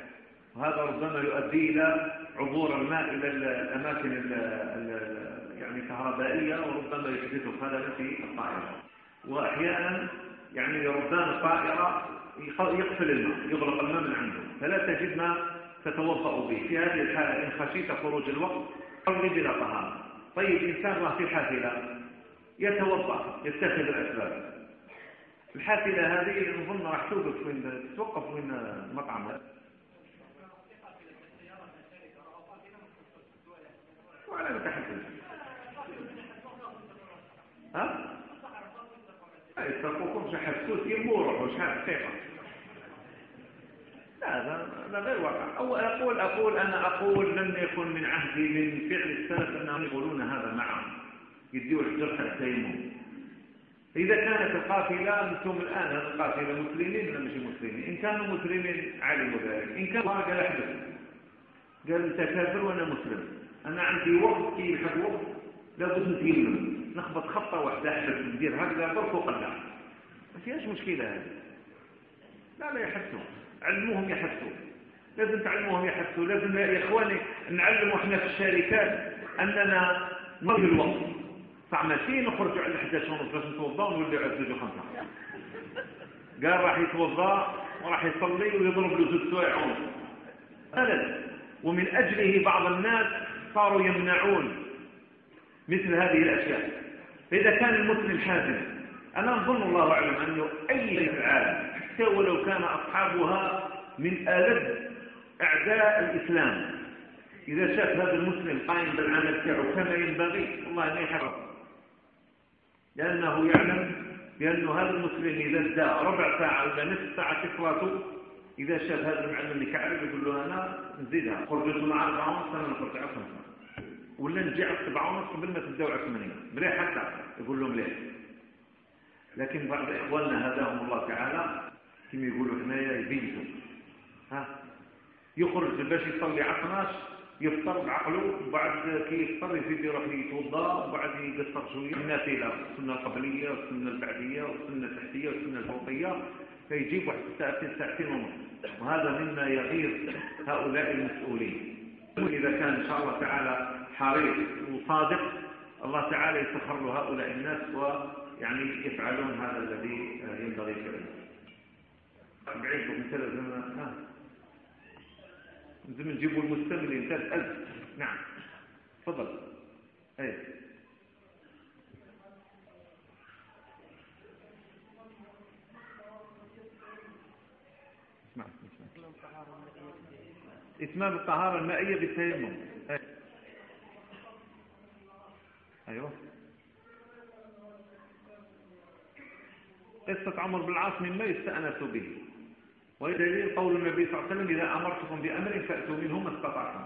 وهذا ربما يؤدي إلى عبور الماء إلى الأماكن يعني الكهربائية وربما يحدث خلل في الطائرة. وأحيانا يعني ربان الطائرة يقفل الماء يغلق الماء من عنده فلا تجد ما تتوضأ به. في هذه الحالة إن خشيت خروج الوقت صلي بلا طهارة. طيب إنسان راح في حافلة يتوضأ يتخذ الأسباب. الحافلة هذه نظن راح توقف وين تتوقف وين المطعم. وعلى متحدث ها؟ يتركوكم حسوس يموروا وشحال دقيقة لا هذا غير واقع. أو أقول أقول أنا أقول لم يكن من عهدي من فعل السلف أنهم يقولون هذا معهم. يديوا الحجر التيمم. إذا كانت القافلة أنتم الآن هذه القافلة مسلمين ولا مش مسلمين؟ إن كانوا مسلمين علموا ذلك. إن كان الله قال أحدث. قال أنت كافر وأنا مسلم. أنا عندي وقت كي يحب وقت. لابد نتيمم نخبط خطة واحدة أحدث. ندير هكذا برك وقلع ما فيهاش مشكلة هذه. لا لا يحسوا علموهم يحسوا لازم تعلموهم يحسوا لازم يا إخواني نعلموا إحنا في الشركات أننا نرجي الوقت صح ماشي نخرجوا على 11 ونص باش نتوضا ونوليو على 2 وخمسة. قال راح يتوضأ وراح يصلي ويضرب له زوج سوايع ونص ومن أجله بعض الناس صاروا يمنعون مثل هذه الأشياء. فإذا كان المسلم حازم أنا أظن الله أعلم أنه أي في العالم حتى ولو كان أصحابها من آلد أعداء الإسلام. إذا شاف هذا المسلم قائم بالعمل تاعه كما ينبغي والله ما يحرم. لأنه يعلم بأن هذا المسلم إذا ادى ربع ساعة ولا نصف ساعة صلاته إذا شاف هذا المعلم اللي كعب يقول له أنا نزيدها. خرجت مع أربعة ونص أنا نخرج على خمسة ولا نجي على سبعة ونص قبل ما تبداو على ثمانية مليح حتى؟ يقول له مليح لكن بعض إخواننا هداهم الله تعالى كما يقولوا حنايا يبيتوا ها؟ يخرج باش يصلي على 12 يفطر بعقله وبعد كي يفطر يزيد يروح يتوضا وبعد يقصر شوية. النافله السنة القبليه والسنة البعدية والسنة التحتيه والسنة الفوقيه فيجيب واحد ساعتين ساعتين ونص. وهذا مما يغير هؤلاء المسؤولين. إذا كان إن شاء الله تعالى حريص وصادق الله تعالى يسخر له هؤلاء الناس ويعني يفعلون هذا الذي ينبغي فعله بعيد مثل زمان. لازم نجيبوا المستمر ينتهي ألف. نعم. تفضل. إيه. إتمام الطهارة المائية بالتيمم. إيه. أيوه. قصة عمر بن العاص مما يستأنس به. ودليل قول النبي صلى الله عليه وسلم إذا أمرتكم بأمر فأتوا منه ما استطعتم.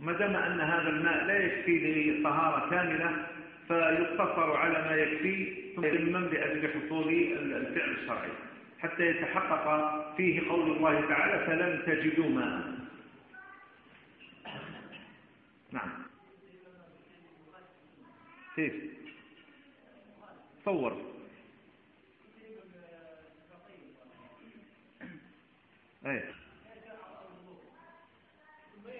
ما دام أن هذا الماء لا يكفي لطهارة كاملة فيقتصر على ما يكفي ثم يتمم لأجل حصول الفعل الشرعي. حتى يتحقق فيه قول الله تعالى فلم تجدوا ماء. نعم. كيف؟ تصور إيه.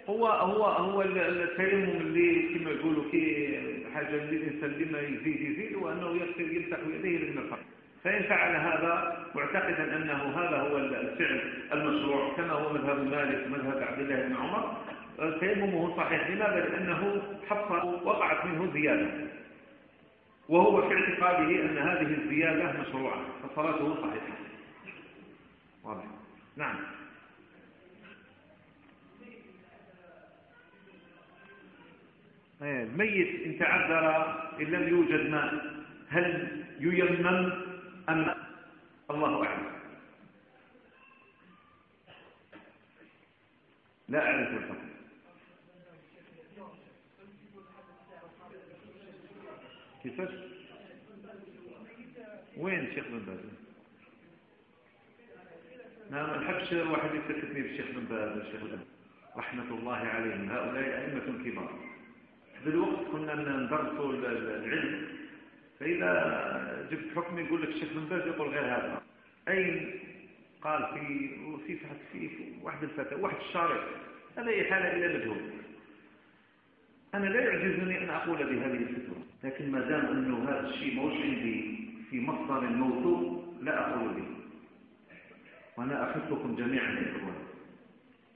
هو هو هو التيمم اللي كما يقولوا كي حاجة اللي الإنسان لما يزيد يزيد وأنه يغسل يمسح يديه للمرفق فإن فعل هذا معتقدا أنه هذا هو الفعل المشروع كما هو مذهب مالك ومذهب عبد الله بن عمر. تيممه صحيح لماذا لأنه حصل وقعت منه زيادة. وهو في اعتقاده أن هذه الزيادة مشروعة. فصلاته صحيحة. واضح. نعم. الميت إن تعذر إن لم يوجد ماء هل ييمم أم الله أعلم. لا أعرف الحكم. كيفاش؟ وين الشيخ بن باز؟ نعم الحبش واحد يفتكرني بالشيخ بن باز الشيخ بن رحمة الله عليهم. هؤلاء أئمة كبار. بالوقت كنا ندرسوا العلم. فإذا جبت حكم يقول لك الشيخ بن باز يقول غير هذا. أين قال في في في, في واحد الفتى واحد الشارع. هذا حالة إلا مجهول أنا لا يعجزني أن أقول بهذه الفتوى. لكن ما دام أنه هذا الشيء موش عندي في مصدر موثوق لا أقول به. وأنا أحثكم جميعا يا إخوان.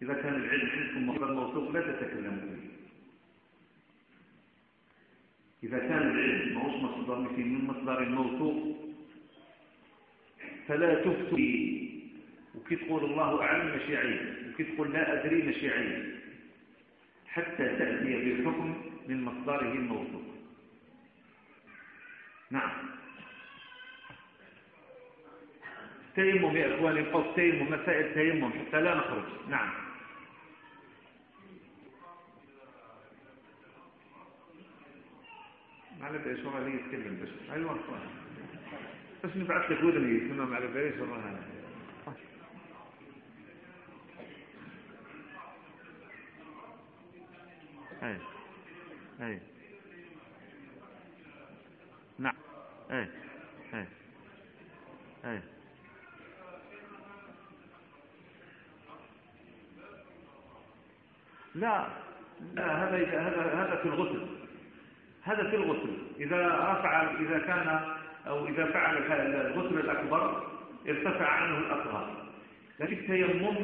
إذا كان العلم عندكم مصدر موثوق لا تتكلموا به إذا كان العلم ما هوش مصدر مثل من مصدر موثوق فلا تفتي وكي تقول الله أعلم ماشي عيب وكي تقول لا أدري ماشي عيب حتى تأتي بالحكم من مصدره الموثوق. نعم. التيمم يا إخواني القول التيمم مسائل التيمم حتى لا نخرج. نعم. على بالي شو غادي يتكلم بس. ايوا بس نبعث لك ودني تمام على بالي شو راه اي اي نعم. اي اي اي لا لا هذا هذا هذا في الغسل. هذا في الغسل. إذا رفع إذا كان أو إذا فعل الغسل الأكبر ارتفع عنه الأصغر لكن التيمم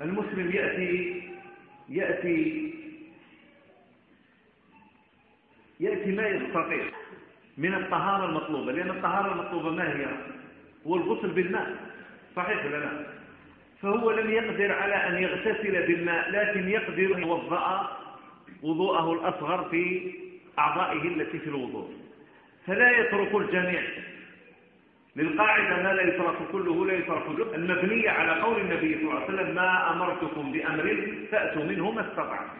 المسلم يأتي يأتي يأتي ما يستطيع من الطهارة المطلوبة لأن الطهارة المطلوبة ما هي؟ هو الغسل بالماء. صحيح ولا لا؟ فهو لم يقدر على أن يغتسل بالماء لكن يقدر أن يوضأ وضوءه الأصغر في أعضائه التي في الوضوء. فلا يترك الجميع. للقاعدة ما لا يترك كله لا يترك كله. المبنية على قول النبي صلى الله عليه وسلم ما أمرتكم بأمر فأتوا منه ما استطعتم.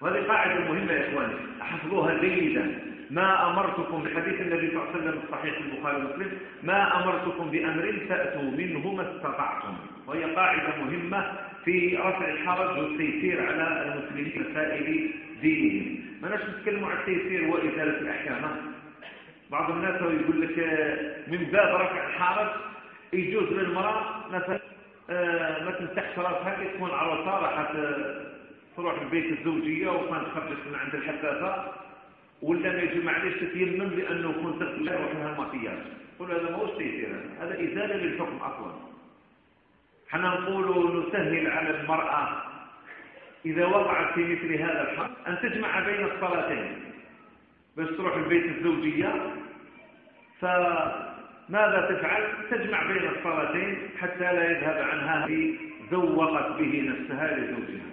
وهذه قاعدة مهمة يا إخواني. أحفظوها جيدا. ما أمرتكم بحديث النبي صلى الله عليه وسلم الصحيح البخاري ومسلم ما أمرتكم بأمر فأتوا منه ما استطعتم. وهي قاعدة مهمة في رفع الحرج والتيسير على المسلمين مسائل دينهم. ما ناش نتكلموا عن التيسير وإزالة الأحكام. بعض الناس يقول لك من باب رفع الحرج يجوز للمرأة مثلا آه، ما تمسحش راسها تكون على راحت تروح البيت الزوجية وكان تخرج من عند الحساسة ولا ما يجي معليش تتيمم لأنه كنت تغسل روحها المكياج قول هذا ما هوش تيسير هذا إزالة للحكم أصلا حنا نقول نسهل على المرأة إذا وقعت في مثل هذا الحق أن تجمع بين الصلاتين. بس تروح البيت الزوجية فماذا تفعل؟ تجمع بين الصلاتين حتى لا يذهب عنها زوقت به نفسها لزوجها.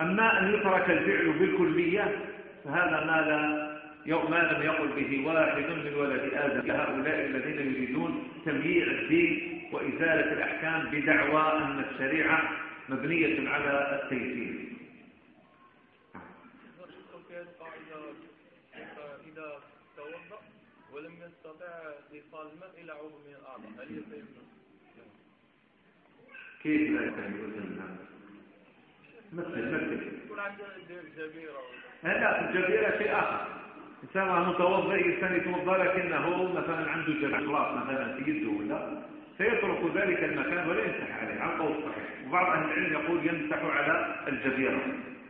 أما أن يترك الفعل بالكلية فهذا ما لا ما لم يقل به واحد من ولد آدم هؤلاء الذين يريدون تمييع الدين وإزالة الأحكام بدعوى أن الشريعة مبنية على التيسير إذا توضأ ولم يستطع إيصال الماء إلى عضو من الأعضاء هل يتيمم؟ كيف لا يتيمم؟ مثل مثل يكون عنده جبيرة لا الجبيرة شيء آخر. إنسان متوضئ إنسان يتوضأ لكنه مثلا عنده جبيرة خلاص مثلا في يده ولا؟ فيترك ذلك المكان ولا يمسح عليه على القول الصحيح. وبعض أهل العلم يقول يمسح على الجبيرة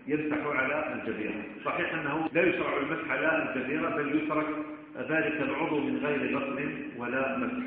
يمسح على الجبيرة صحيح أنه لا يشرع المسح على الجبيرة بل يترك ذلك العضو من غير غسل ولا مسح.